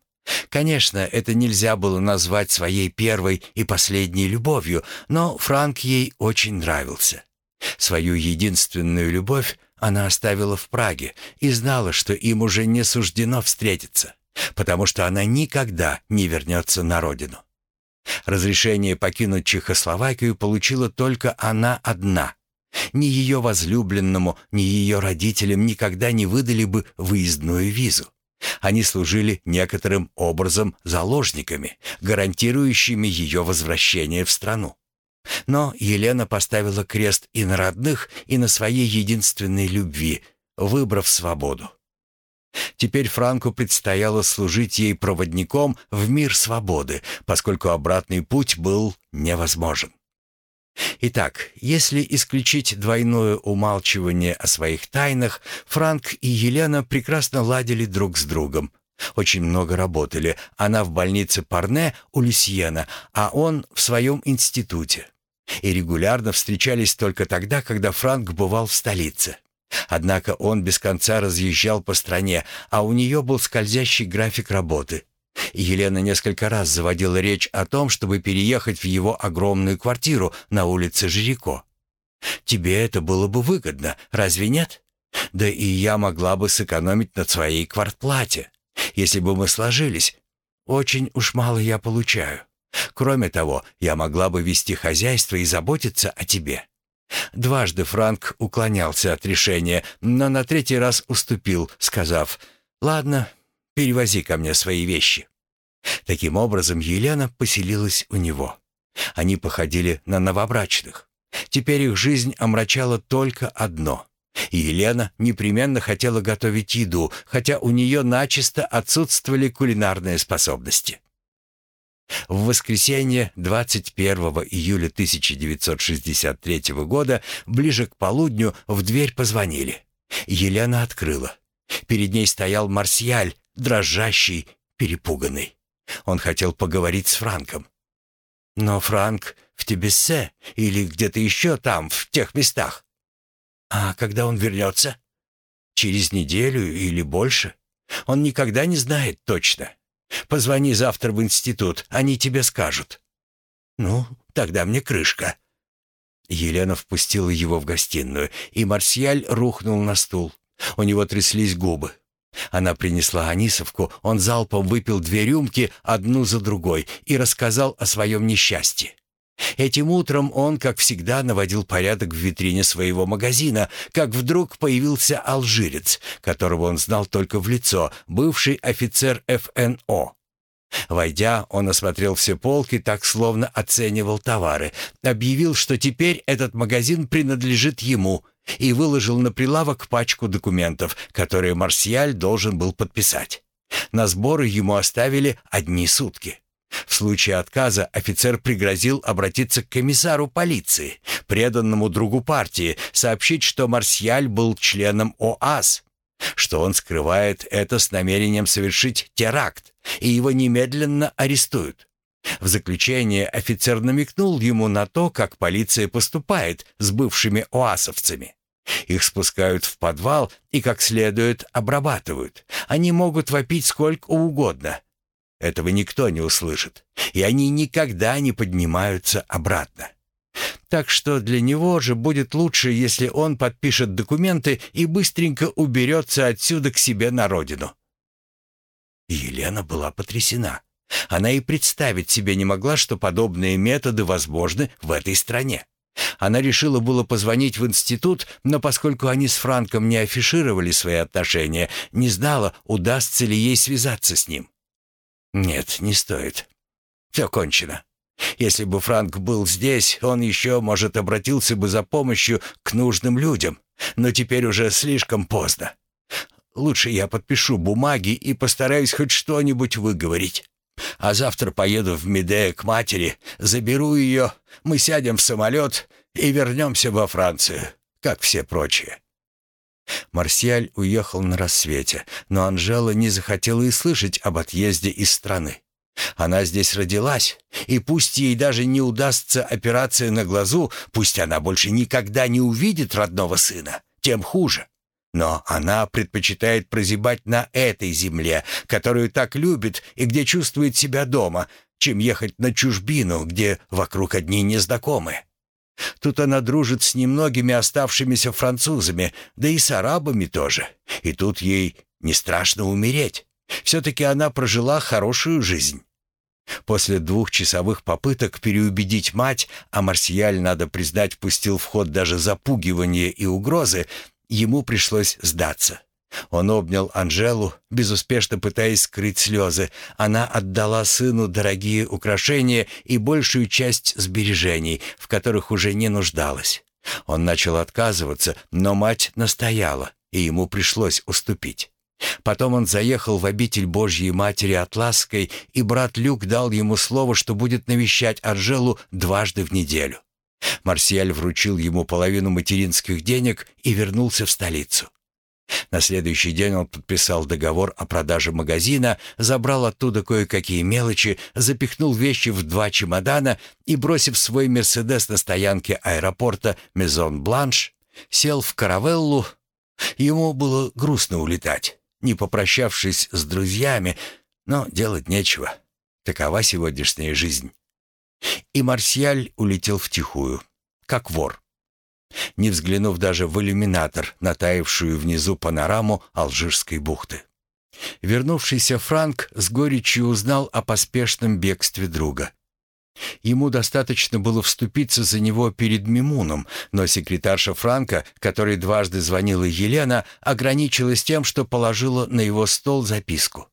Конечно, это нельзя было назвать своей первой и последней любовью, но Франк ей очень нравился. Свою единственную любовь она оставила в Праге и знала, что им уже не суждено встретиться, потому что она никогда не вернется на родину. Разрешение покинуть Чехословакию получила только она одна. Ни ее возлюбленному, ни ее родителям никогда не выдали бы выездную визу. Они служили некоторым образом заложниками, гарантирующими ее возвращение в страну. Но Елена поставила крест и на родных, и на своей единственной любви, выбрав свободу. Теперь Франку предстояло служить ей проводником в мир свободы, поскольку обратный путь был невозможен. Итак, если исключить двойное умалчивание о своих тайнах, Франк и Елена прекрасно ладили друг с другом. Очень много работали. Она в больнице Парне у Люсьена, а он в своем институте и регулярно встречались только тогда, когда Франк бывал в столице. Однако он без конца разъезжал по стране, а у нее был скользящий график работы. Елена несколько раз заводила речь о том, чтобы переехать в его огромную квартиру на улице Жирико. «Тебе это было бы выгодно, разве нет? Да и я могла бы сэкономить на своей квартплате, если бы мы сложились. Очень уж мало я получаю. Кроме того, я могла бы вести хозяйство и заботиться о тебе». Дважды Франк уклонялся от решения, но на третий раз уступил, сказав «Ладно, перевози ко мне свои вещи». Таким образом, Елена поселилась у него. Они походили на новобрачных. Теперь их жизнь омрачала только одно. Елена непременно хотела готовить еду, хотя у нее начисто отсутствовали кулинарные способности. В воскресенье 21 июля 1963 года, ближе к полудню, в дверь позвонили. Елена открыла. Перед ней стоял Марсиаль, дрожащий, перепуганный. Он хотел поговорить с Франком. Но Франк в Тебессе или где-то еще там, в тех местах. А когда он вернется? через неделю или больше. Он никогда не знает точно. Позвони завтра в институт, они тебе скажут». «Ну, тогда мне крышка». Елена впустила его в гостиную, и Марсиаль рухнул на стул. У него тряслись губы. Она принесла Анисовку, он залпом выпил две рюмки, одну за другой, и рассказал о своем несчастье. Этим утром он, как всегда, наводил порядок в витрине своего магазина, как вдруг появился алжирец, которого он знал только в лицо, бывший офицер ФНО. Войдя, он осмотрел все полки, так словно оценивал товары, объявил, что теперь этот магазин принадлежит ему, и выложил на прилавок пачку документов, которые Марсиаль должен был подписать. На сборы ему оставили одни сутки. В случае отказа офицер пригрозил обратиться к комиссару полиции, преданному другу партии, сообщить, что Марсиаль был членом ОАС, что он скрывает это с намерением совершить теракт, и его немедленно арестуют. В заключение офицер намекнул ему на то, как полиция поступает с бывшими оасовцами. Их спускают в подвал и как следует обрабатывают. Они могут вопить сколько угодно, этого никто не услышит, и они никогда не поднимаются обратно. Так что для него же будет лучше, если он подпишет документы и быстренько уберется отсюда к себе на родину. Елена была потрясена. Она и представить себе не могла, что подобные методы возможны в этой стране. Она решила было позвонить в институт, но поскольку они с Франком не афишировали свои отношения, не знала, удастся ли ей связаться с ним. «Нет, не стоит. Все кончено. Если бы Франк был здесь, он еще, может, обратился бы за помощью к нужным людям, но теперь уже слишком поздно. Лучше я подпишу бумаги и постараюсь хоть что-нибудь выговорить. А завтра поеду в Медея к матери, заберу ее, мы сядем в самолет и вернемся во Францию, как все прочие». Марсиаль уехал на рассвете, но Анжела не захотела и слышать об отъезде из страны. Она здесь родилась, и пусть ей даже не удастся операция на глазу, пусть она больше никогда не увидит родного сына, тем хуже. Но она предпочитает прозябать на этой земле, которую так любит и где чувствует себя дома, чем ехать на чужбину, где вокруг одни незнакомые. Тут она дружит с немногими оставшимися французами, да и с арабами тоже. И тут ей не страшно умереть. Все-таки она прожила хорошую жизнь. После двухчасовых попыток переубедить мать, а Марсиаль, надо признать, пустил в ход даже запугивание и угрозы, ему пришлось сдаться. Он обнял Анжелу, безуспешно пытаясь скрыть слезы. Она отдала сыну дорогие украшения и большую часть сбережений, в которых уже не нуждалась. Он начал отказываться, но мать настояла, и ему пришлось уступить. Потом он заехал в обитель Божьей Матери Атласской, и брат Люк дал ему слово, что будет навещать Анжелу дважды в неделю. Марсиаль вручил ему половину материнских денег и вернулся в столицу. На следующий день он подписал договор о продаже магазина, забрал оттуда кое-какие мелочи, запихнул вещи в два чемодана и, бросив свой «Мерседес» на стоянке аэропорта Мезон-Бланш, сел в каравеллу. Ему было грустно улетать, не попрощавшись с друзьями, но делать нечего. Такова сегодняшняя жизнь. И Марсиаль улетел втихую, как вор не взглянув даже в иллюминатор на таявшую внизу панораму Алжирской бухты. Вернувшийся Франк с горечью узнал о поспешном бегстве друга. Ему достаточно было вступиться за него перед Мимуном, но секретарша Франка, которой дважды звонила Елена, ограничилась тем, что положила на его стол записку.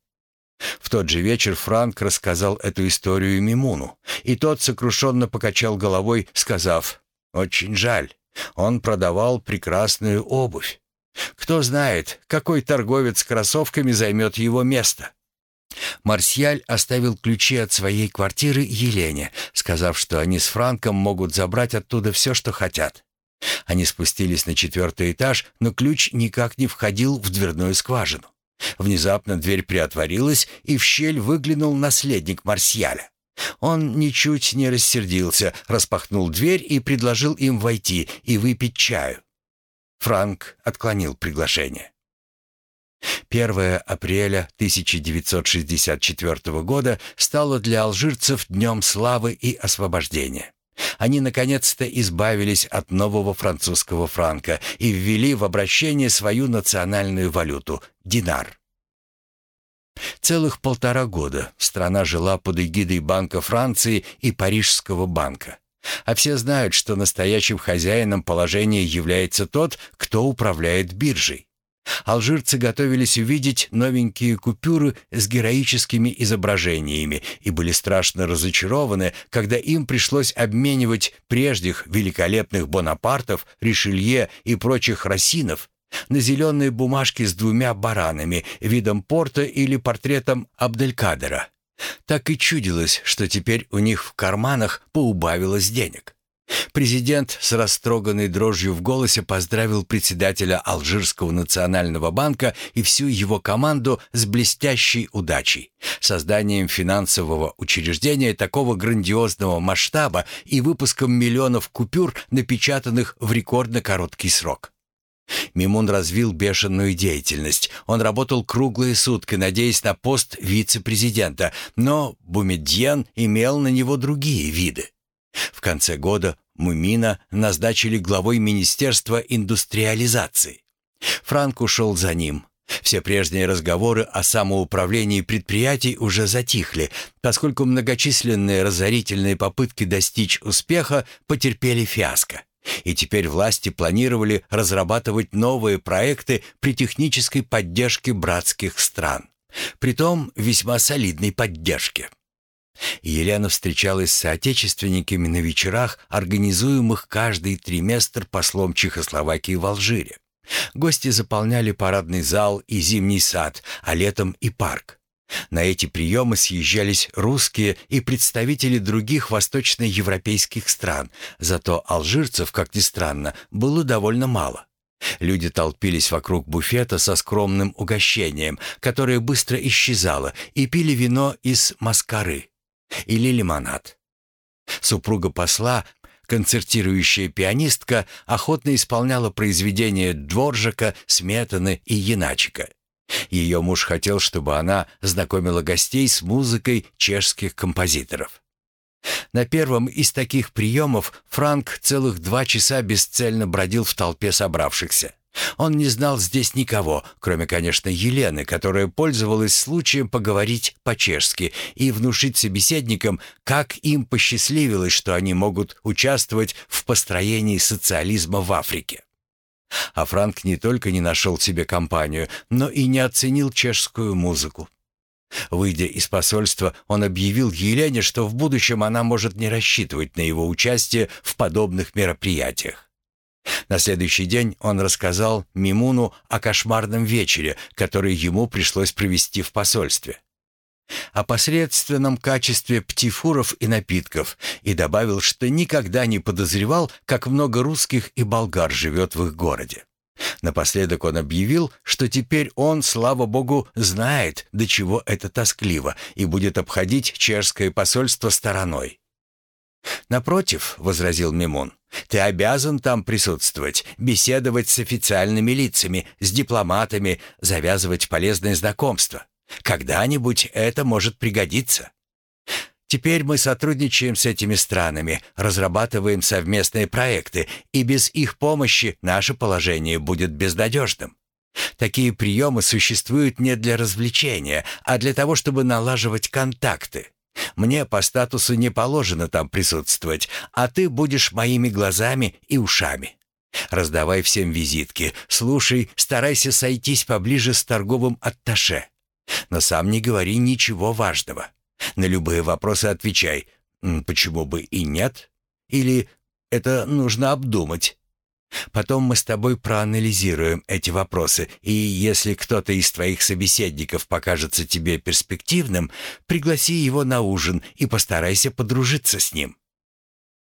В тот же вечер Франк рассказал эту историю Мимуну, и тот сокрушенно покачал головой, сказав «Очень жаль, он продавал прекрасную обувь. Кто знает, какой торговец кроссовками займет его место. Марсиаль оставил ключи от своей квартиры Елене, сказав, что они с Франком могут забрать оттуда все, что хотят. Они спустились на четвертый этаж, но ключ никак не входил в дверную скважину. Внезапно дверь приотворилась, и в щель выглянул наследник Марсиаля. Он ничуть не рассердился, распахнул дверь и предложил им войти и выпить чаю. Франк отклонил приглашение. 1 апреля 1964 года стало для алжирцев днем славы и освобождения. Они наконец-то избавились от нового французского франка и ввели в обращение свою национальную валюту – динар. Целых полтора года страна жила под эгидой Банка Франции и Парижского банка. А все знают, что настоящим хозяином положения является тот, кто управляет биржей. Алжирцы готовились увидеть новенькие купюры с героическими изображениями и были страшно разочарованы, когда им пришлось обменивать прежних великолепных Бонапартов, Ришелье и прочих Росинов на зеленые бумажки с двумя баранами, видом порта или портретом Абделькадера. Так и чудилось, что теперь у них в карманах поубавилось денег. Президент с растроганной дрожью в голосе поздравил председателя Алжирского национального банка и всю его команду с блестящей удачей, созданием финансового учреждения такого грандиозного масштаба и выпуском миллионов купюр, напечатанных в рекордно короткий срок. Мимун развил бешеную деятельность. Он работал круглые сутки, надеясь на пост вице-президента, но Бумедьян имел на него другие виды. В конце года Мумина назначили главой Министерства индустриализации. Франк ушел за ним. Все прежние разговоры о самоуправлении предприятий уже затихли, поскольку многочисленные разорительные попытки достичь успеха потерпели фиаско. И теперь власти планировали разрабатывать новые проекты при технической поддержке братских стран. Притом весьма солидной поддержке. Елена встречалась с соотечественниками на вечерах, организуемых каждый триместр послом Чехословакии в Алжире. Гости заполняли парадный зал и зимний сад, а летом и парк. На эти приемы съезжались русские и представители других восточноевропейских стран, зато алжирцев, как ни странно, было довольно мало. Люди толпились вокруг буфета со скромным угощением, которое быстро исчезало, и пили вино из маскары или лимонад. Супруга посла, концертирующая пианистка, охотно исполняла произведения Дворжака, Сметаны и Яначика. Ее муж хотел, чтобы она знакомила гостей с музыкой чешских композиторов. На первом из таких приемов Франк целых два часа бесцельно бродил в толпе собравшихся. Он не знал здесь никого, кроме, конечно, Елены, которая пользовалась случаем поговорить по-чешски и внушить собеседникам, как им посчастливилось, что они могут участвовать в построении социализма в Африке. А Франк не только не нашел себе компанию, но и не оценил чешскую музыку. Выйдя из посольства, он объявил Елене, что в будущем она может не рассчитывать на его участие в подобных мероприятиях. На следующий день он рассказал Мимуну о кошмарном вечере, который ему пришлось провести в посольстве. О посредственном качестве птифуров и напитков и добавил, что никогда не подозревал, как много русских и болгар живет в их городе. Напоследок он объявил, что теперь он, слава богу, знает, до чего это тоскливо, и будет обходить чешское посольство стороной. «Напротив», — возразил Мимун, — «ты обязан там присутствовать, беседовать с официальными лицами, с дипломатами, завязывать полезные знакомства. Когда-нибудь это может пригодиться». Теперь мы сотрудничаем с этими странами, разрабатываем совместные проекты, и без их помощи наше положение будет безнадежным. Такие приемы существуют не для развлечения, а для того, чтобы налаживать контакты. Мне по статусу не положено там присутствовать, а ты будешь моими глазами и ушами. Раздавай всем визитки, слушай, старайся сойтись поближе с торговым атташе. Но сам не говори ничего важного. На любые вопросы отвечай «почему бы и нет?» или «это нужно обдумать». Потом мы с тобой проанализируем эти вопросы, и если кто-то из твоих собеседников покажется тебе перспективным, пригласи его на ужин и постарайся подружиться с ним.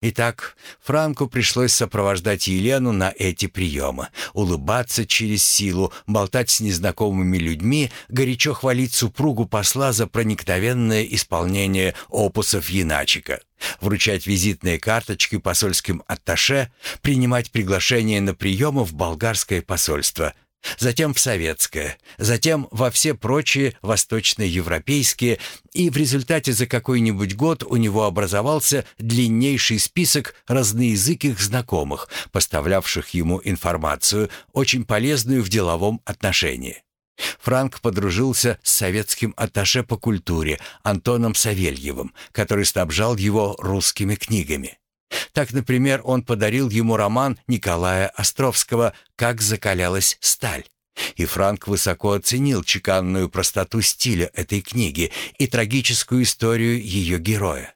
Итак, Франку пришлось сопровождать Елену на эти приемы, улыбаться через силу, болтать с незнакомыми людьми, горячо хвалить супругу посла за проникновенное исполнение опусов Яначика, вручать визитные карточки посольским атташе, принимать приглашения на приемы в болгарское посольство. Затем в советское, затем во все прочие восточноевропейские, и в результате за какой-нибудь год у него образовался длиннейший список разноязыких знакомых, поставлявших ему информацию, очень полезную в деловом отношении. Франк подружился с советским атташе по культуре Антоном Савельевым, который снабжал его русскими книгами. Так, например, он подарил ему роман Николая Островского «Как закалялась сталь». И Франк высоко оценил чеканную простоту стиля этой книги и трагическую историю ее героя.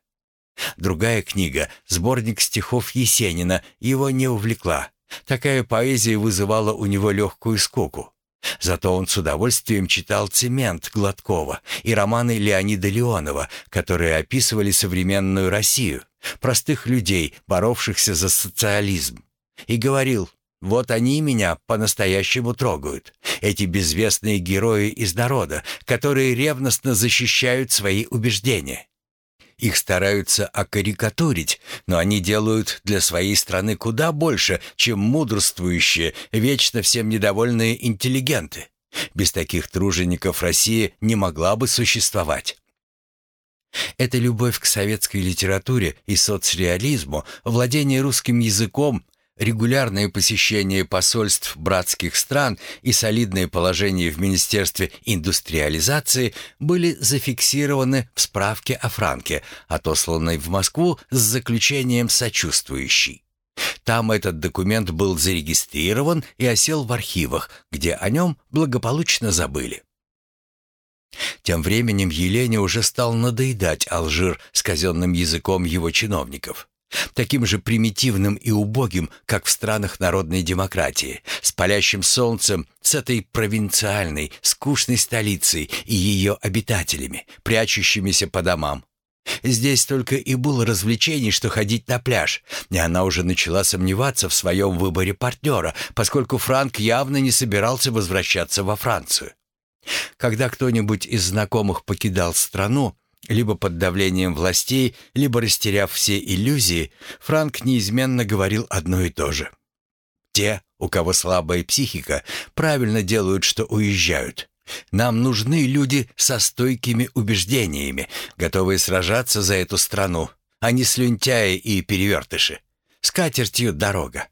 Другая книга, сборник стихов Есенина, его не увлекла. Такая поэзия вызывала у него легкую скуку. Зато он с удовольствием читал «Цемент» Гладкова и романы Леонида Леонова, которые описывали современную Россию, простых людей, боровшихся за социализм. И говорил, вот они меня по-настоящему трогают, эти безвестные герои из народа, которые ревностно защищают свои убеждения. Их стараются окарикатурить, но они делают для своей страны куда больше, чем мудрствующие, вечно всем недовольные интеллигенты. Без таких тружеников Россия не могла бы существовать. Эта любовь к советской литературе и соцреализму, владение русским языком, регулярное посещение посольств братских стран и солидное положение в Министерстве индустриализации были зафиксированы в справке о Франке, отосланной в Москву с заключением «сочувствующий». Там этот документ был зарегистрирован и осел в архивах, где о нем благополучно забыли. Тем временем Елене уже стал надоедать Алжир с казенным языком его чиновников. Таким же примитивным и убогим, как в странах народной демократии, с палящим солнцем, с этой провинциальной, скучной столицей и ее обитателями, прячущимися по домам. Здесь только и было развлечений, что ходить на пляж, и она уже начала сомневаться в своем выборе партнера, поскольку Франк явно не собирался возвращаться во Францию. Когда кто-нибудь из знакомых покидал страну, либо под давлением властей, либо растеряв все иллюзии, Франк неизменно говорил одно и то же. «Те, у кого слабая психика, правильно делают, что уезжают. Нам нужны люди со стойкими убеждениями, готовые сражаться за эту страну, а не слюнтяи и перевертыши. С катертью дорога».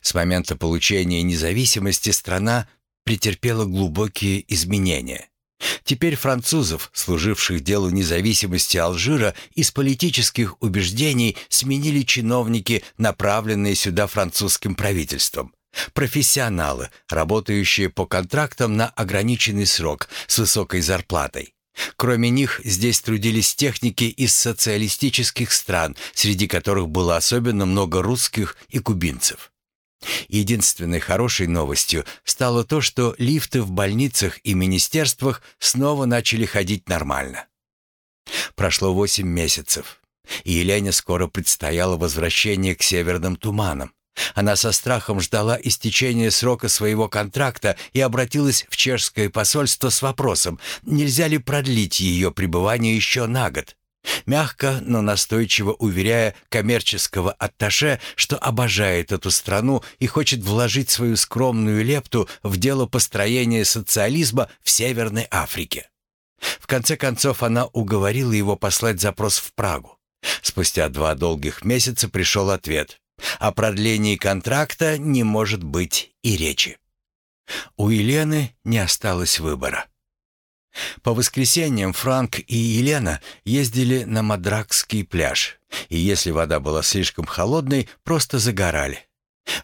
С момента получения независимости страна претерпела глубокие изменения. Теперь французов, служивших делу независимости Алжира, из политических убеждений сменили чиновники, направленные сюда французским правительством. Профессионалы, работающие по контрактам на ограниченный срок с высокой зарплатой. Кроме них, здесь трудились техники из социалистических стран, среди которых было особенно много русских и кубинцев. Единственной хорошей новостью стало то, что лифты в больницах и министерствах снова начали ходить нормально. Прошло восемь месяцев, и Елене скоро предстояло возвращение к северным туманам. Она со страхом ждала истечения срока своего контракта и обратилась в чешское посольство с вопросом, нельзя ли продлить ее пребывание еще на год. Мягко, но настойчиво уверяя коммерческого атташе, что обожает эту страну и хочет вложить свою скромную лепту в дело построения социализма в Северной Африке. В конце концов она уговорила его послать запрос в Прагу. Спустя два долгих месяца пришел ответ. О продлении контракта не может быть и речи. У Елены не осталось выбора. По воскресеньям Франк и Елена ездили на Мадракский пляж, и если вода была слишком холодной, просто загорали.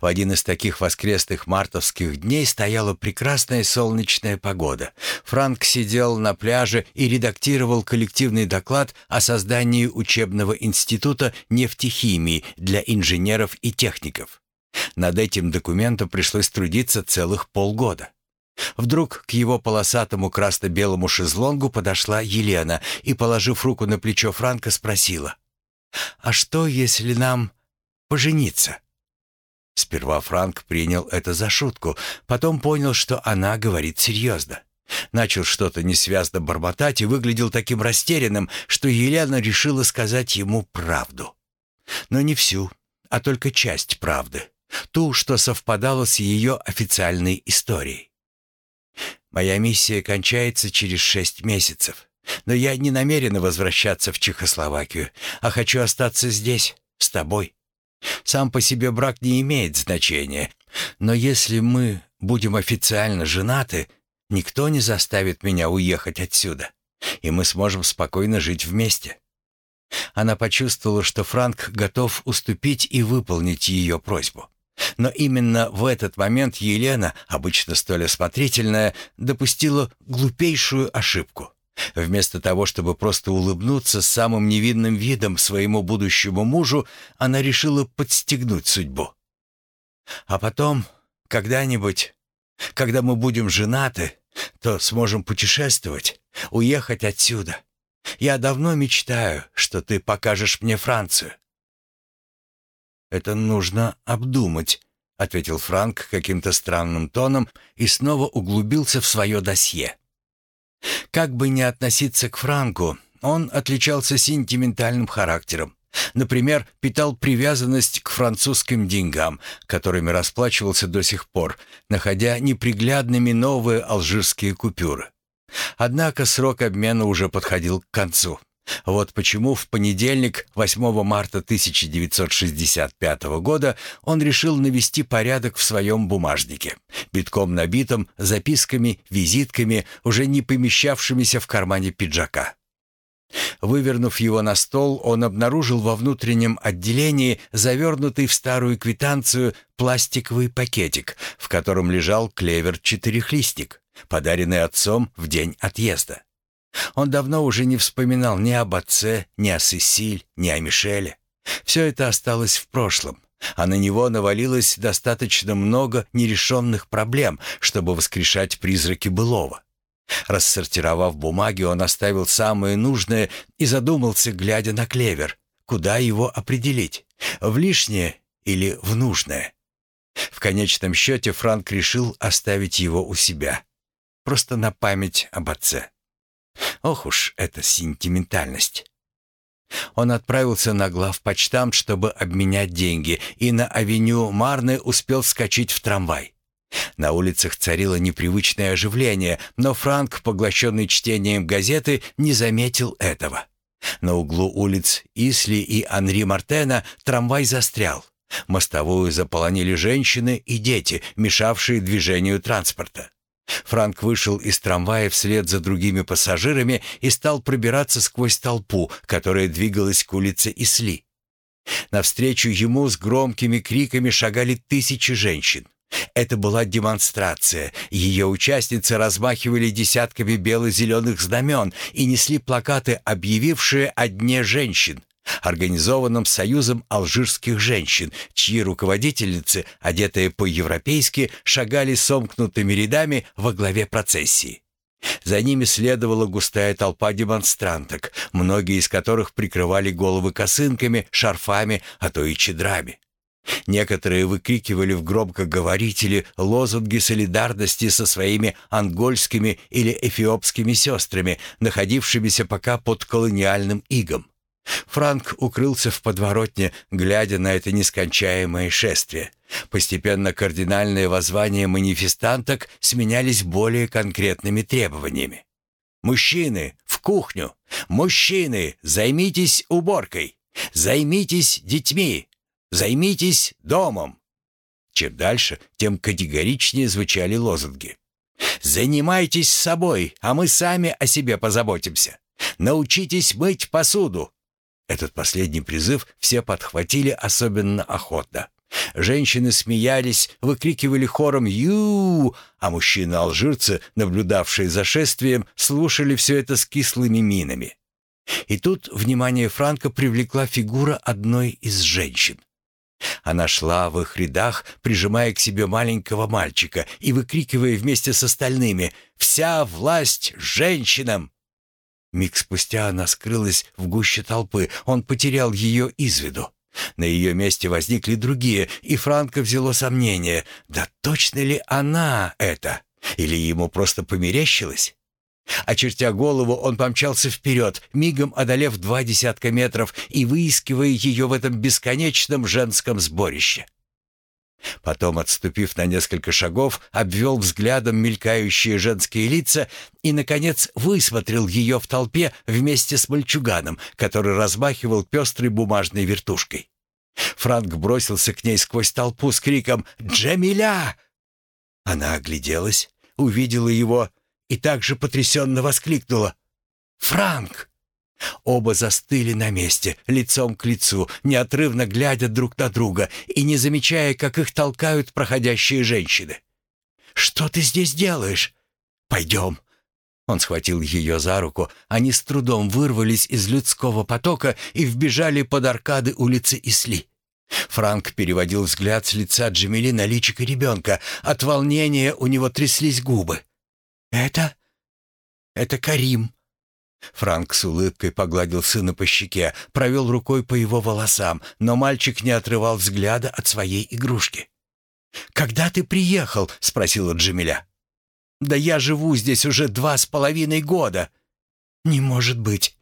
В один из таких воскресных мартовских дней стояла прекрасная солнечная погода. Франк сидел на пляже и редактировал коллективный доклад о создании учебного института нефтехимии для инженеров и техников. Над этим документом пришлось трудиться целых полгода. Вдруг к его полосатому красно-белому шезлонгу подошла Елена и, положив руку на плечо Франка, спросила, «А что, если нам пожениться?» Сперва Франк принял это за шутку, потом понял, что она говорит серьезно. Начал что-то несвязно бормотать и выглядел таким растерянным, что Елена решила сказать ему правду. Но не всю, а только часть правды. ту, что совпадала с ее официальной историей. «Моя миссия кончается через шесть месяцев, но я не намерена возвращаться в Чехословакию, а хочу остаться здесь, с тобой. Сам по себе брак не имеет значения, но если мы будем официально женаты, никто не заставит меня уехать отсюда, и мы сможем спокойно жить вместе». Она почувствовала, что Франк готов уступить и выполнить ее просьбу. Но именно в этот момент Елена, обычно столь осмотрительная, допустила глупейшую ошибку. Вместо того, чтобы просто улыбнуться самым невинным видом своему будущему мужу, она решила подстегнуть судьбу. «А потом, когда-нибудь, когда мы будем женаты, то сможем путешествовать, уехать отсюда. Я давно мечтаю, что ты покажешь мне Францию. «Это нужно обдумать», — ответил Франк каким-то странным тоном и снова углубился в свое досье. Как бы ни относиться к Франку, он отличался сентиментальным характером. Например, питал привязанность к французским деньгам, которыми расплачивался до сих пор, находя неприглядными новые алжирские купюры. Однако срок обмена уже подходил к концу. Вот почему в понедельник, 8 марта 1965 года, он решил навести порядок в своем бумажнике, битком набитом записками, визитками, уже не помещавшимися в кармане пиджака. Вывернув его на стол, он обнаружил во внутреннем отделении завернутый в старую квитанцию пластиковый пакетик, в котором лежал клевер-четырехлистник, подаренный отцом в день отъезда. Он давно уже не вспоминал ни об отце, ни о Сесиль, ни о Мишеле. Все это осталось в прошлом, а на него навалилось достаточно много нерешенных проблем, чтобы воскрешать призраки былого. Рассортировав бумаги, он оставил самое нужное и задумался, глядя на клевер, куда его определить, в лишнее или в нужное. В конечном счете Франк решил оставить его у себя, просто на память об отце. Ох уж эта сентиментальность. Он отправился на главпочтамт, чтобы обменять деньги, и на авеню Марны успел скачать в трамвай. На улицах царило непривычное оживление, но Франк, поглощенный чтением газеты, не заметил этого. На углу улиц Исли и Анри Мартена трамвай застрял. Мостовую заполонили женщины и дети, мешавшие движению транспорта. Франк вышел из трамвая вслед за другими пассажирами и стал пробираться сквозь толпу, которая двигалась к улице Исли. Навстречу ему с громкими криками шагали тысячи женщин. Это была демонстрация. Ее участницы размахивали десятками бело-зеленых знамен и несли плакаты, объявившие о Дне женщин организованном Союзом алжирских женщин, чьи руководительницы, одетые по-европейски, шагали сомкнутыми рядами во главе процессии. За ними следовала густая толпа демонстранток, многие из которых прикрывали головы косынками, шарфами, а то и чедрами. Некоторые выкрикивали в громкоговорители лозунги солидарности со своими ангольскими или эфиопскими сестрами, находившимися пока под колониальным игом. Франк укрылся в подворотне, глядя на это нескончаемое шествие. Постепенно кардинальные воззвания манифестанток сменялись более конкретными требованиями. «Мужчины, в кухню! Мужчины, займитесь уборкой! Займитесь детьми! Займитесь домом!» Чем дальше, тем категоричнее звучали лозунги. «Занимайтесь собой, а мы сами о себе позаботимся. Научитесь мыть посуду, этот последний призыв все подхватили особенно охотно. Женщины смеялись, выкрикивали хором «Ю!», а мужчины-алжирцы, наблюдавшие за шествием, слушали все это с кислыми минами. И тут внимание Франка привлекла фигура одной из женщин. Она шла в их рядах, прижимая к себе маленького мальчика и выкрикивая вместе с остальными «Вся власть женщинам!» Миг спустя она скрылась в гуще толпы. Он потерял ее из виду. На ее месте возникли другие, и Франко взяло сомнение, да точно ли она это? Или ему просто померещилось? Очертя голову, он помчался вперед, мигом одолев два десятка метров и выискивая ее в этом бесконечном женском сборище. Потом, отступив на несколько шагов, обвел взглядом мелькающие женские лица и, наконец, высмотрел ее в толпе вместе с мальчуганом, который размахивал пестрой бумажной вертушкой. Франк бросился к ней сквозь толпу с криком «Джамиля!». Она огляделась, увидела его и также потрясенно воскликнула «Франк!». Оба застыли на месте, лицом к лицу, неотрывно глядя друг на друга и не замечая, как их толкают проходящие женщины. «Что ты здесь делаешь? Пойдем!» Он схватил ее за руку, они с трудом вырвались из людского потока и вбежали под аркады улицы Исли. Франк переводил взгляд с лица Джемили на личико ребенка. От волнения у него тряслись губы. «Это... это Карим», Франк с улыбкой погладил сына по щеке, провел рукой по его волосам, но мальчик не отрывал взгляда от своей игрушки. «Когда ты приехал?» — спросила Джамиля. «Да я живу здесь уже два с половиной года». «Не может быть».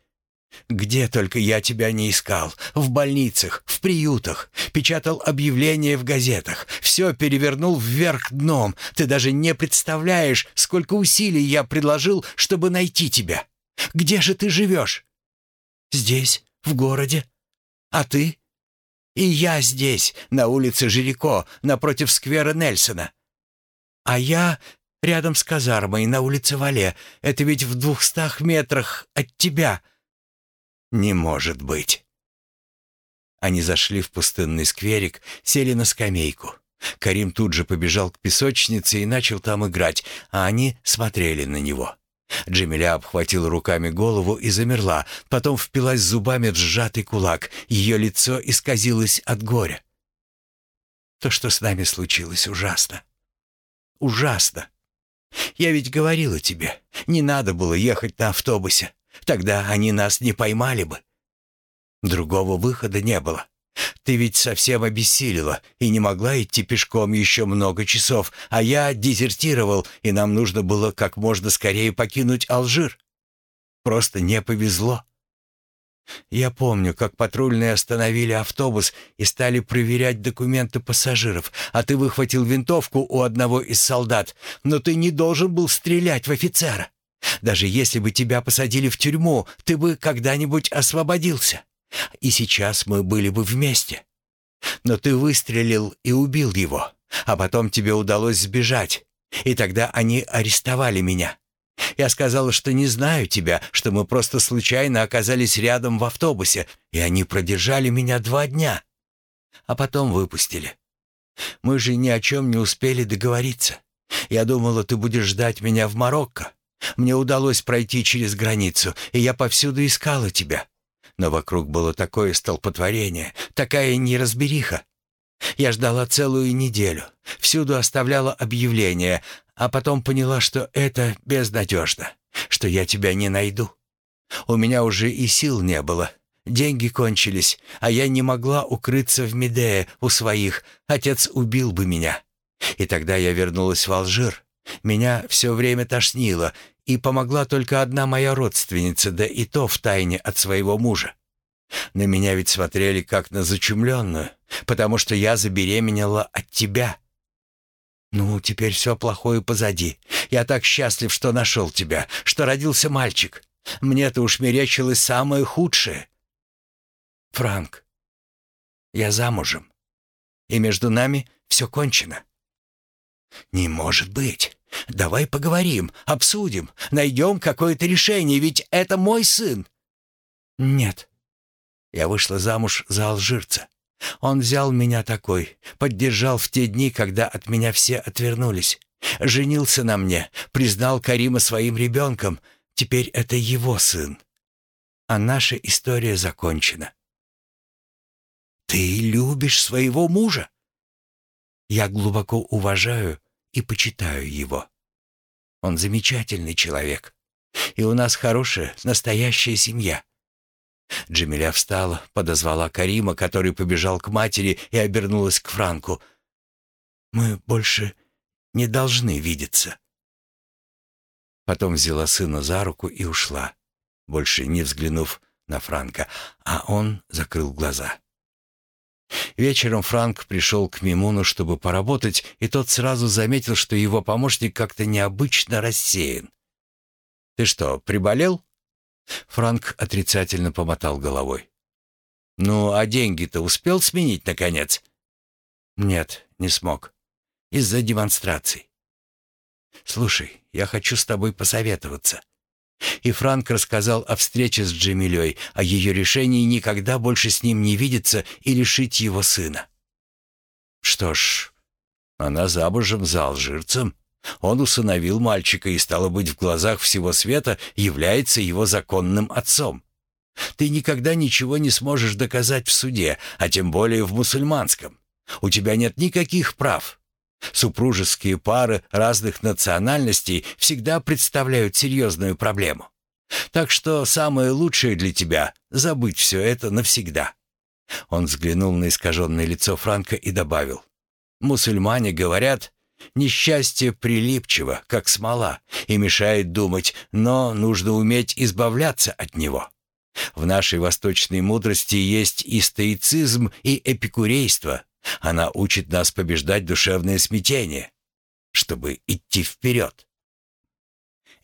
«Где только я тебя не искал. В больницах, в приютах. Печатал объявления в газетах. Все перевернул вверх дном. Ты даже не представляешь, сколько усилий я предложил, чтобы найти тебя». Где же ты живешь?» «Здесь, в городе. А ты?» «И я здесь, на улице Жирико, напротив сквера Нельсона. А я рядом с казармой, на улице Вале. Это ведь в двухстах метрах от тебя». «Не может быть». Они зашли в пустынный скверик, сели на скамейку. Карим тут же побежал к песочнице и начал там играть, а они смотрели на него. Джемиля обхватила руками голову и замерла, потом впилась зубами в сжатый кулак. Ее лицо исказилось от горя. «То, что с нами случилось, ужасно. Ужасно. Я ведь говорила тебе, не надо было ехать на автобусе. Тогда они нас не поймали бы. Другого выхода не было. Ты ведь совсем обессилила и не могла идти пешком еще много часов, а я дезертировал, и нам нужно было как можно скорее покинуть Алжир. Просто не повезло. Я помню, как патрульные остановили автобус и стали проверять документы пассажиров, а ты выхватил винтовку у одного из солдат, но ты не должен был стрелять в офицера. Даже если бы тебя посадили в тюрьму, ты бы когда-нибудь освободился и сейчас мы были бы вместе. Но ты выстрелил и убил его, а потом тебе удалось сбежать, и тогда они арестовали меня. Я сказала, что не знаю тебя, что мы просто случайно оказались рядом в автобусе, и они продержали меня два дня, а потом выпустили. Мы же ни о чем не успели договориться. Я думала, ты будешь ждать меня в Марокко. Мне удалось пройти через границу, и я повсюду искала тебя но вокруг было такое столпотворение, такая неразбериха. Я ждала целую неделю, всюду оставляла объявления, а потом поняла, что это безнадежно, что я тебя не найду. У меня уже и сил не было, деньги кончились, а я не могла укрыться в Медее у своих, отец убил бы меня. И тогда я вернулась в Алжир. Меня все время тошнило, и помогла только одна моя родственница, да и то в тайне от своего мужа. На меня ведь смотрели как на зачумленную, потому что я забеременела от тебя. Ну, теперь все плохое позади. Я так счастлив, что нашел тебя, что родился мальчик. Мне-то уж мерещилось самое худшее. Франк, я замужем, и между нами все кончено. Не может быть. Давай поговорим, обсудим, найдем какое-то решение, ведь это мой сын. Нет. Я вышла замуж за алжирца. Он взял меня такой, поддержал в те дни, когда от меня все отвернулись. Женился на мне, признал Карима своим ребенком. Теперь это его сын. А наша история закончена. Ты любишь своего мужа? Я глубоко уважаю и почитаю его. Он замечательный человек. И у нас хорошая, настоящая семья. Джамиля встала, подозвала Карима, который побежал к матери и обернулась к Франку. «Мы больше не должны видеться». Потом взяла сына за руку и ушла, больше не взглянув на Франка, а он закрыл глаза. Вечером Франк пришел к Мимуну, чтобы поработать, и тот сразу заметил, что его помощник как-то необычно рассеян. «Ты что, приболел?» Франк отрицательно помотал головой. «Ну, а деньги-то успел сменить, наконец?» «Нет, не смог. Из-за демонстраций». «Слушай, я хочу с тобой посоветоваться». И Франк рассказал о встрече с Джемилей, о ее решении никогда больше с ним не видеться и лишить его сына. Что ж, она замужем за алжирцем. Он усыновил мальчика и, стало быть, в глазах всего света является его законным отцом. Ты никогда ничего не сможешь доказать в суде, а тем более в мусульманском. У тебя нет никаких прав. Супружеские пары разных национальностей всегда представляют серьезную проблему. Так что самое лучшее для тебя — забыть все это навсегда». Он взглянул на искаженное лицо Франка и добавил. «Мусульмане говорят, несчастье прилипчиво, как смола, и мешает думать, но нужно уметь избавляться от него. В нашей восточной мудрости есть и стоицизм, и эпикурейство, она учит нас побеждать душевное смятение, чтобы идти вперед.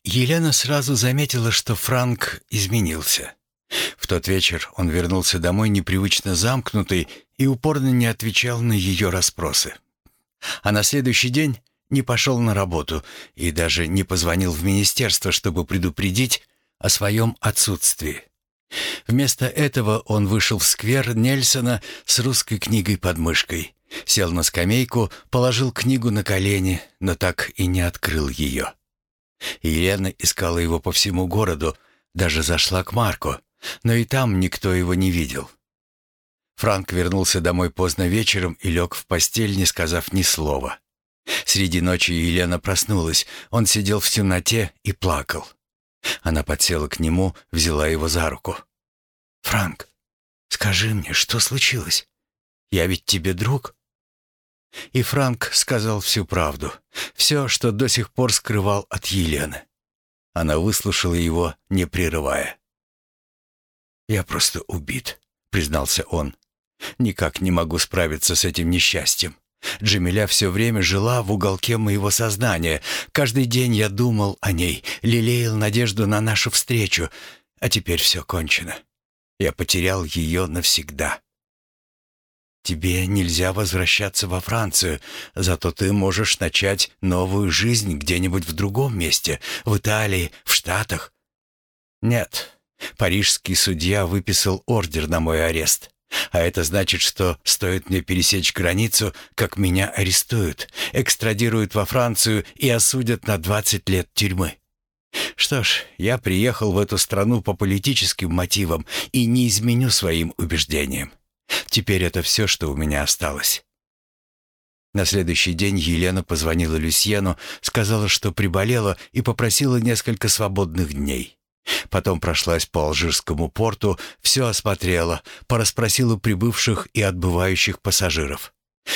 Елена сразу заметила, что Франк изменился. В тот вечер он вернулся домой непривычно замкнутый и упорно не отвечал на ее расспросы. А на следующий день не пошел на работу и даже не позвонил в министерство, чтобы предупредить о своем отсутствии. Вместо этого он вышел в сквер Нельсона с русской книгой под мышкой, сел на скамейку, положил книгу на колени, но так и не открыл ее. Елена искала его по всему городу, даже зашла к Марку, но и там никто его не видел. Франк вернулся домой поздно вечером и лег в постель, не сказав ни слова. Среди ночи Елена проснулась, он сидел в темноте и плакал. Она подсела к нему, взяла его за руку. «Франк, скажи мне, что случилось? Я ведь тебе друг?» И Франк сказал всю правду, все, что до сих пор скрывал от Елены. Она выслушала его, не прерывая. «Я просто убит», — признался он. «Никак не могу справиться с этим несчастьем. Джамиля все время жила в уголке моего сознания. Каждый день я думал о ней, лелеял надежду на нашу встречу, а теперь все кончено. Я потерял ее навсегда. Тебе нельзя возвращаться во Францию, зато ты можешь начать новую жизнь где-нибудь в другом месте, в Италии, в Штатах. Нет, парижский судья выписал ордер на мой арест. А это значит, что стоит мне пересечь границу, как меня арестуют, экстрадируют во Францию и осудят на 20 лет тюрьмы. Что ж, я приехал в эту страну по политическим мотивам и не изменю своим убеждениям. Теперь это все, что у меня осталось. На следующий день Елена позвонила Люсьену, сказала, что приболела и попросила несколько свободных дней. Потом прошлась по Алжирскому порту, все осмотрела, порасспросила прибывших и отбывающих пассажиров.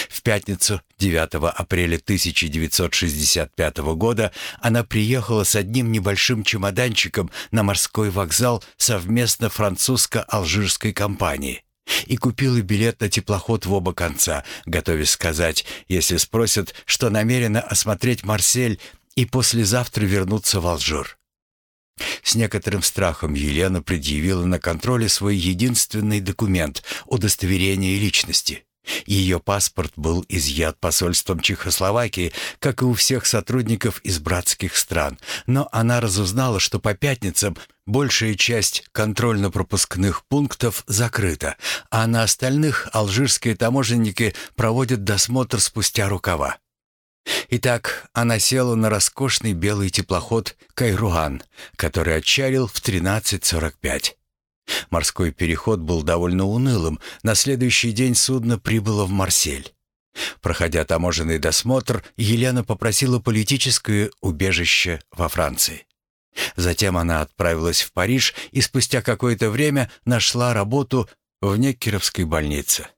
В пятницу, 9 апреля 1965 года, она приехала с одним небольшим чемоданчиком на морской вокзал совместно французско-алжирской компании и купила билет на теплоход в оба конца, готовясь сказать, если спросят, что намерена осмотреть Марсель и послезавтра вернуться в Алжир. С некоторым страхом Елена предъявила на контроле свой единственный документ – удостоверение личности. Ее паспорт был изъят посольством Чехословакии, как и у всех сотрудников из братских стран, но она разузнала, что по пятницам большая часть контрольно-пропускных пунктов закрыта, а на остальных алжирские таможенники проводят досмотр спустя рукава. Итак, она села на роскошный белый теплоход «Кайруан», который отчалил в 13.45. Морской переход был довольно унылым. На следующий день судно прибыло в Марсель. Проходя таможенный досмотр, Елена попросила политическое убежище во Франции. Затем она отправилась в Париж и спустя какое-то время нашла работу в Неккеровской больнице.